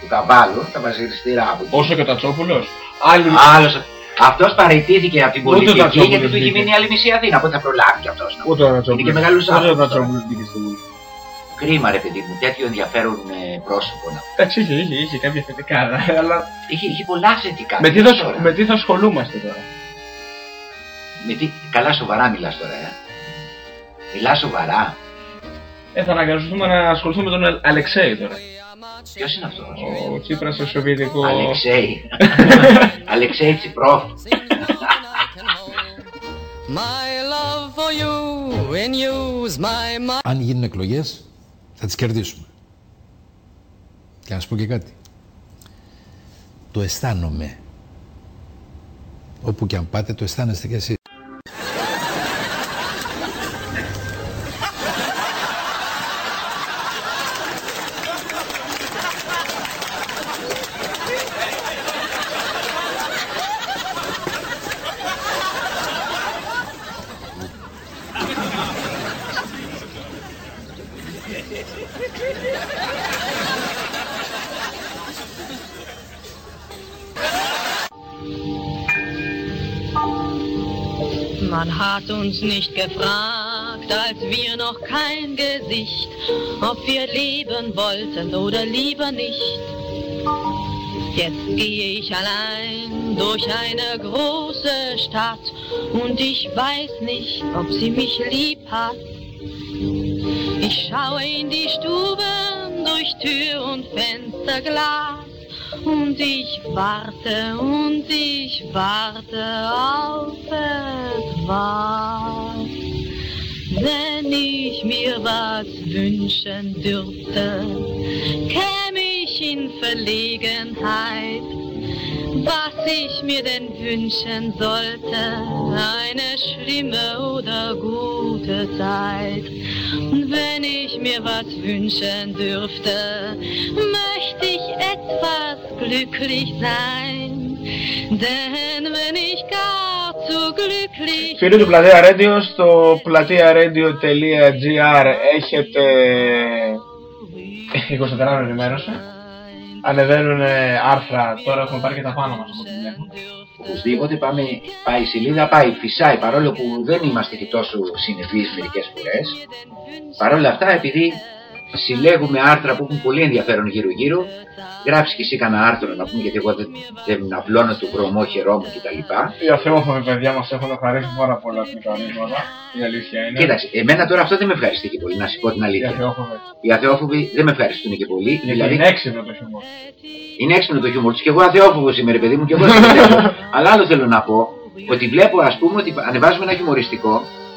Του καβάλου, τα βάζει αριστερά από εκεί. Όσο και ο Τατσόπουλος. Άλλοι... Άλλος, αυτός παραιτήθηκε από την Ούτε ο πολιτική Τατσόπουλος γιατί του είχε βγήκε. μείνει άλλη μισή Αθήνα. Πότε θα προλάβει κι αυτός. να Ούτε ο Είναι και Τατσόπουλος. μεγάλος Ούτε ο άνθρωπος. Τατσόπουλος μπήκε στη Βουλή. Κρίμα ρε παιδί μου, τέτοιο ενδιαφέρον ε, πρόσωπο. να- Εντάξει, είχε, είχε, είχε κάποια θετικά, αλλά Είχε, είχε πολλά θετικά. με τι, θα, τώρα. με τι θα ασχολούμαστε τώρα; Με τι, καλά σοβαρά μιλάς τώρα, ε. Μιλάς σοβαρά. Ε, θα αναγκαστούμε να ασχοληθούμε με τον Αλ- Αλεξέη τώρα. Ποιος είναι αυτός; Ο Τσίπρας στο Σοβιετικό... Αλεξέη. Αλεξέη Τσιπρόφ. My love for you in use my mind. Αν γίνουν εκλογές, θα τις κερδίσουμε. Και να σου πω και κάτι. Το αισθάνομαι. Όπου και αν πάτε, το αισθάνεστε κι εσείς. Hat uns nicht gefragt, als wir noch kein Gesicht, ob wir leben wollten oder lieber nicht. Jetzt gehe ich allein durch eine große Stadt und ich weiß nicht, ob sie mich lieb hat. Ich schaue in die Stuben durch Tür und Fensterglas und ich warte und ich warte auf etwas. Wenn ich mir was wünschen dürfte, käme ich in Verlegenheit. Was ich mir denn wünschen sollte, eine schlimme oder gute Zeit. Wenn ich mir was wünschen dürfte, möchte ich etwas glücklich sein. Denn wenn ich Φίλοι του Πλατεία Radio, στο πλατεία-radio.gr έχετε 24 ώρες ενημέρωση. Ανεβαίνουν άρθρα, τώρα έχουμε πάρει και τα πάνω μας από ό,τι βλέπω. Οπωσδήποτε πάμε, πάει η σελίδα, πάει, φυσάει, παρόλο που δεν είμαστε και τόσο συνεπείς μερικές φορές. Παρ' όλα αυτά, επειδή συλλέγουμε άρθρα που έχουν πολύ ενδιαφέρον γύρω-γύρω. Γράψεις και εσύ κανένα άρθρο να πούμε, γιατί εγώ δεν, δεν απλώνω το χρωμό, χαιρόμαι κτλ. Οι αθεόφοβοι παιδιά μας έχουν χαρίσει πάρα πολλά μηχανήματα. Η αλήθεια είναι. Κοίταξε, εμένα τώρα αυτό δεν με ευχαριστεί και πολύ, να σου πω την αλήθεια. Οι αθεόφοβοι δεν με ευχαριστούν και πολύ. Είναι δηλαδή... είναι έξυπνο το χιούμορ. Είναι έξυπνο το χιούμορ τους και εγώ αθεόφοβος είμαι, ρε παιδί μου, και εγώ Αλλά άλλο θέλω να πω, ότι βλέπω ας πούμε ότι ανεβάζουμε ένα χιουμοριστικό ε,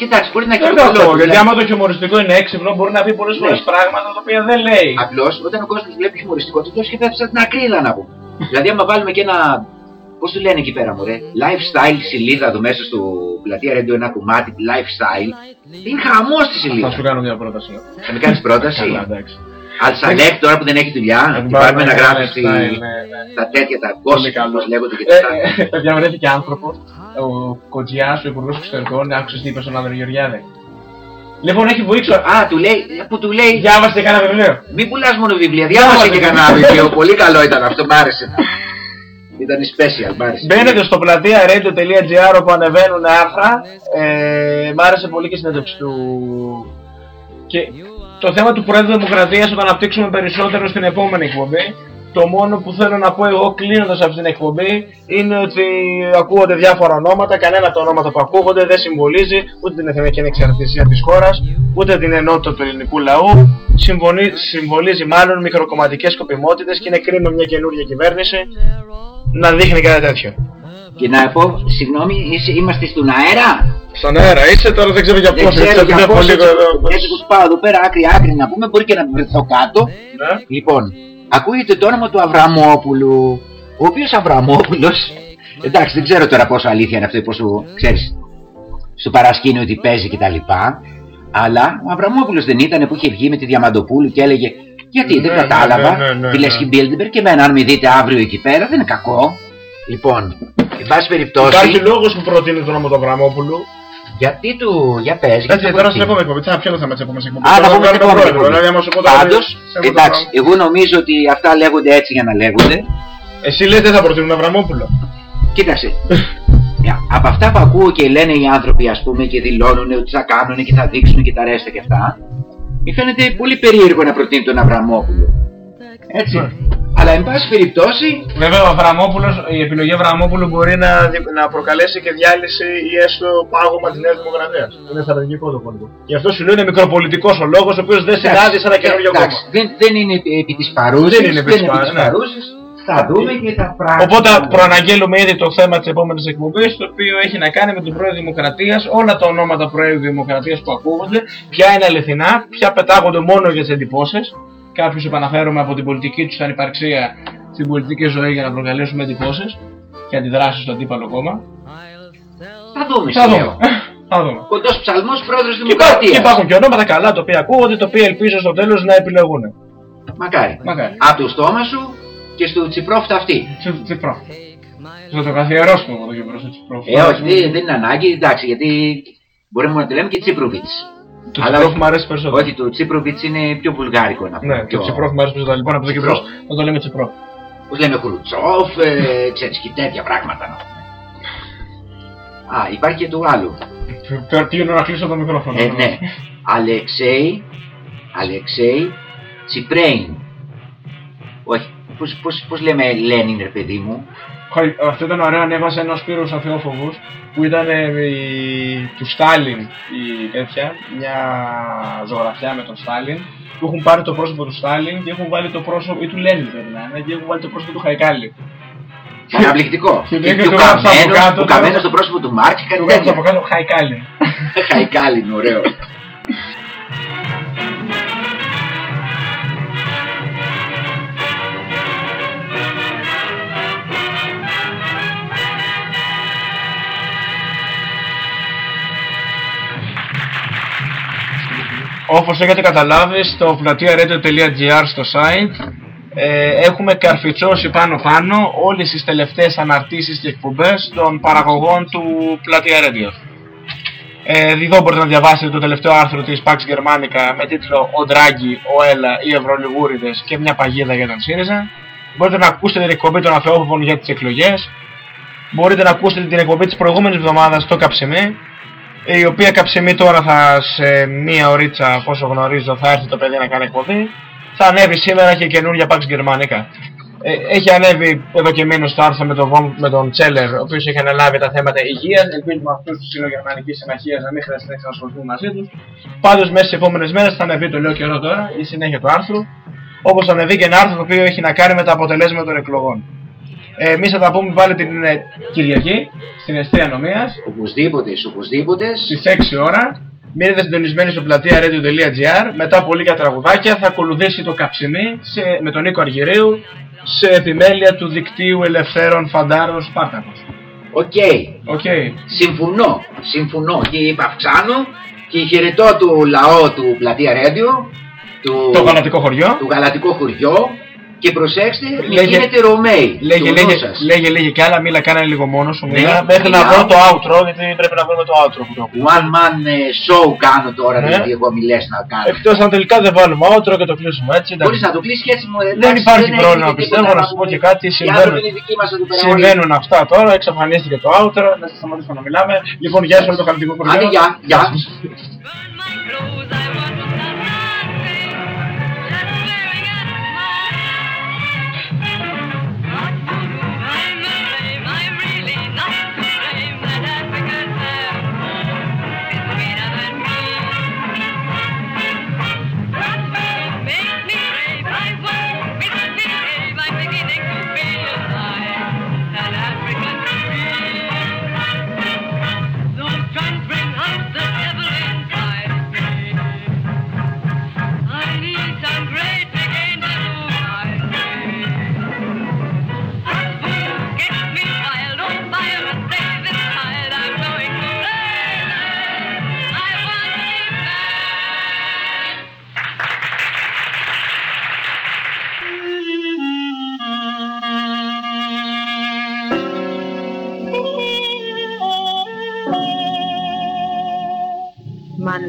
κοιτάξτε, μπορεί να έχει το αυτό. Γιατί άμα το χιουμοριστικό είναι έξυπνο, μπορεί να πει πολλές φορές ναι. πράγματα τα οποία δεν λέει. Απλώς όταν ο κόσμος βλέπει χιουμοριστικό, του και πέφτει σαν την ακρίδα να πούμε. δηλαδή, άμα βάλουμε και ένα. Πώς του λένε εκεί πέρα, μωρέ. Lifestyle σελίδα εδώ μέσα στο πλατεία Ρέντιο ένα κομμάτι lifestyle. Είναι χαμός τη σελίδα. Θα σου κάνω μια πρόταση. Θα με κάνεις πρόταση; Καλά, εντάξει. Αλσαλέκ τώρα που δεν έχεις δουλειά, και πάρουμε να γράψεις τα τέτοια, τα κόσικα, όπως λέγονται και τα. Παιδιά, βρέθηκε άνθρωπο ο Κοτζιάς, ο Υπουργός Εξωτερικών, άκουσε τι είπες στον Άδωνο Γεωργιάδη. Λοιπόν, έχει βοήξει. Α, του λέει, που του λέει. Διάβασε κανένα βιβλίο. Μην πουλάς μόνο βιβλία, διάβασε και κανένα βιβλίο. Πολύ καλό ήταν αυτό, μ' άρεσε. Ήταν special, μ' άρεσε. Μπαίνετε στο πλατεία radio.gr όπου ανεβαίνουν άρθρα. Ε, μ' άρεσε πολύ και η συνέντευξη του. Και το θέμα του Πρόεδρου Δημοκρατίας θα το αναπτύξουμε περισσότερο στην επόμενη εκπομπή. Το μόνο που θέλω να πω εγώ κλείνοντας αυτή την εκπομπή είναι ότι ακούγονται διάφορα ονόματα. Κανένα από τα ονόματα που ακούγονται δεν συμβολίζει ούτε την εθνική ανεξαρτησία της χώρας, ούτε την ενότητα του ελληνικού λαού. συμβολίζει μάλλον μικροκομματικές σκοπιμότητες και είναι κρίμα μια καινούργια κυβέρνηση να δείχνει κάτι τέτοιο. Και να πω, συγγνώμη, είμαστε στον αέρα; Στον αέρα είσαι, τώρα δεν ξέρω για πόσο. Δεν ξέρω για πόσο. Έτσι που πάω εδώ πέρα άκρη άκρη να πούμε, μπορεί και να βρεθώ κάτω. Ναι. Λοιπόν, ακούγεται το όνομα του Αβραμόπουλου. Ο οποίος Αβραμόπουλος, εντάξει δεν ξέρω τώρα πόσο αλήθεια είναι αυτό ή πόσο ξέρεις στο παρασκήνιο ότι παίζει κτλ. Αλλά ο Αβραμόπουλος δεν ήταν που είχε βγει με τη Διαμαντοπούλου και έλεγε γιατί δεν ναι, ναι, κατάλαβα ναι, ναι, τη Λέσχη Μπίλντεμπερ και εμένα αν με δείτε αύριο εκεί πέρα δεν είναι κακό. Λοιπόν, εν πάση περιπτώσει... Υπάρχει λόγος που προτείνει τον όνομα του Αβραμόπουλου γιατί του, για πες, γιατί Έτσι, τώρα στην επόμενη εκπομπή, θα ποιο θα με επόμενης εκπομπής; Α, θα πούμε την επόμενη εκπομπή. Πάντως, εντάξει, εγώ νομίζω ότι αυτά λέγονται έτσι για να λέγονται. Εσύ λέτε δεν θα προτείνουν Αβραμόπουλο. Κοίταξε. από αυτά που ακούω και λένε οι άνθρωποι ας πούμε και δηλώνουν ότι θα κάνουν και θα δείξουν και τα ρέστα και αυτά, μου φαίνεται πολύ περίεργο να προτείνει τον Αβραμόπουλο. Έτσι. Ναι. Αλλά εν πάση περιπτώσει. Βέβαια, ο Αβραμόπουλος, η επιλογή Αβραμόπουλου μπορεί να, να προκαλέσει και διάλυση ή έστω πάγωμα της Νέας Δημοκρατίας. Είναι στρατηγικό το πολιτικό. Γι' αυτό σου λέω είναι μικροπολιτικός ο λόγος, ο οποίος δεν συνάδει σε ένα καινούριο κόμμα. Δεν, δεν είναι επί της παρούσης. Δεν είναι επί της παρούσης. Θα δούμε και τα πράγματα. Οπότε προαναγγέλουμε ήδη το θέμα της επόμενης εκπομπής, το οποίο έχει να κάνει με τον Πρόεδρο Δημοκρατίας, όλα τα ονόματα Πρόεδρου Δημοκρατίας που ακούγονται, ποια είναι αληθινά, ποια πετάγονται μόνο για τις εντυπώσεις κάποιους επαναφέρομαι από την πολιτική τους ανυπαρξία στην πολιτική ζωή για να προκαλέσουμε εντυπώσεις και αντιδράσεις στο αντίπαλο κόμμα. Θα δούμε. Θα δούμε. Θα δούμε. Κοντός ψαλμός πρόεδρος Δημοκρατίας. Και υπάρχουν και ονόματα καλά τα οποία ακούγονται, τα οποία ελπίζω στο τέλος να επιλεγούν. Μακάρι. Μακάρι. Από το στόμα σου και στο τσιπρόφ αυτή. Τσιπρόφ. Θα το καθιερώσουμε από το γεγονό του Τσιπρόφ. Ε, όχι, δεν είναι ανάγκη, εντάξει, γιατί μπορούμε να το λέμε και Τσίπροβιτς. Το Αλλά Τσιπρόφ μου αρέσει περισσότερο. Όχι, το Τσίπροβιτ είναι πιο βουλγάρικο να πούμε. Ναι, πιο... το Τσιπρόφ μου αρέσει περισσότερο. Λοιπόν, από το Κυπρό θα το λέμε Τσιπρόφ. Πώς λέμε Χρουτσόφ, ε, ξέρεις και τέτοια πράγματα να πούμε. Α, υπάρχει και το άλλο. είναι να κλείσω το μικρόφωνο. Ε, ναι. Αλεξέη, Αλεξέη Τσιπρέιν. Όχι, πώς, πώς, πώς λέμε Λένιν ρε παιδί μου; Αυτό ήταν ωραίο, ανέβασε ένας Σπύρος Αθεόφοβος που ήταν ε, του Στάλιν η τέτοια, μια ζωγραφιά με τον Στάλιν που έχουν πάρει το πρόσωπο του Στάλιν και έχουν βάλει το πρόσωπο, ή του Λένιν πρέπει να είναι, και έχουν βάλει το πρόσωπο του Χαϊκάλη. Καταπληκτικό. και, και, και, ο καμένος στο πρόσωπο του Μάρκ κάτι τέτοιο. από κάτω Χαϊκάλη. Χαϊκάλη, ωραίο. Όπως έχετε καταλάβει στο πλατεία radio.gr στο site ε, έχουμε καρφιτσώσει πάνω πάνω όλες τις τελευταίες αναρτήσεις και εκπομπές των παραγωγών του Πλατεία Radio. Ε, εδώ μπορείτε να διαβάσετε το τελευταίο άρθρο της Pax Germanica με τίτλο «Ο Ντράγκη, ο Έλα, οι Ευρωλιγούριδες και μια παγίδα για τον ΣΥΡΙΖΑ». Μπορείτε να ακούσετε την εκπομπή των Αθεόποπων για τις εκλογές. Μπορείτε να ακούσετε την εκπομπή της προηγούμενης εβδομάδας στο Καψιμί η οποία καψιμή τώρα θα σε μία ωρίτσα, όσο γνωρίζω, θα έρθει το παιδί να κάνει εκπομπή. Θα ανέβει σήμερα και καινούργια Pax Germanica. Ε, έχει ανέβει εδώ και μήνες το άρθρο με τον, με τον Τσέλερ, ο οποίος έχει αναλάβει τα θέματα υγείας. Ελπίζουμε αυτούς της Συνογερμανικής Συμμαχίας να μην χρειάζεται να ξανασχοληθούν μαζί τους. Πάντως μέσα στις επόμενες μέρες θα ανεβεί το λέω καιρό τώρα, η συνέχεια του άρθρου. Όπως θα ανεβεί και ένα άρθρο το οποίο έχει να κάνει με τα αποτελέσματα των εκλογών. Ε, Εμείς θα τα πούμε πάλι την ε, Κυριακή στην Εστία Νομία. Οπωσδήποτε, οπωσδήποτε. Στις 6 ώρα. Μείνετε συντονισμένοι στο πλατεία radio.gr. Μετά από λίγα τραγουδάκια θα ακολουθήσει το καψιμί σε, με τον Νίκο Αργυρίου σε επιμέλεια του δικτύου Ελευθέρων Φαντάρων Σπάρτακος. OK. Okay. Okay. Συμφωνώ. Συμφωνώ. Και αυξάνω και χαιρετώ του λαό του πλατεία Radio. Του, το γαλατικό χωριό. Του γαλατικό χωριό και προσέξτε, λέγε, γίνεται Ρωμαίοι. Λέγε, λέγε, λέγε, λέγε και άλλα, μίλα κάνα λίγο μόνος σου. Μίλα, ναι, μέχρι να βρω το outro, γιατί πρέπει να βρούμε το outro. One man ε, show κάνω τώρα, ναι. δηλαδή εγώ μιλές να κάνω. Εκτός αν τελικά δεν βάλουμε outro και το κλείσουμε έτσι. Μπορείς να το κλείσεις και έτσι μου Δεν υπάρχει πρόβλημα, πιστεύω να σου πω και κάτι. Συμβαίνουν αυτά τώρα, εξαφανίστηκε το outro, να σταματήσουμε να μιλάμε. Λοιπόν, γεια σου όλο το χαρτικό χωριό. Γεια,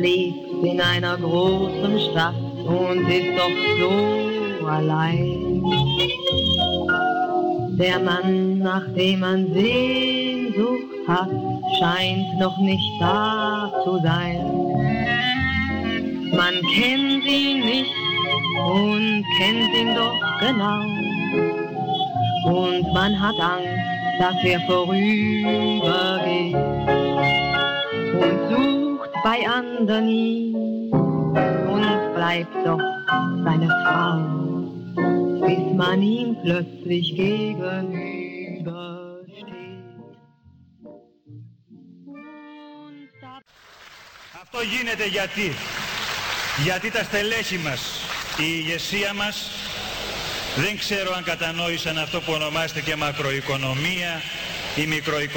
in einer großen Stadt und ist doch so allein. Der Mann, nach dem man Sehnsucht hat, scheint noch nicht da zu sein. Man kennt ihn nicht und kennt ihn doch genau. Und man hat Angst, dass er vorübergeht und sucht bei anderen nie bleibt doch seine Frau, bis man ihm plötzlich gegenübersteht. Αυτό γίνεται γιατί. Γιατί τα στελέχη μας, η ηγεσία μας, δεν ξέρω αν κατανόησαν αυτό που ονομάζεται και μακροοικονομία ή μικροοικονομία.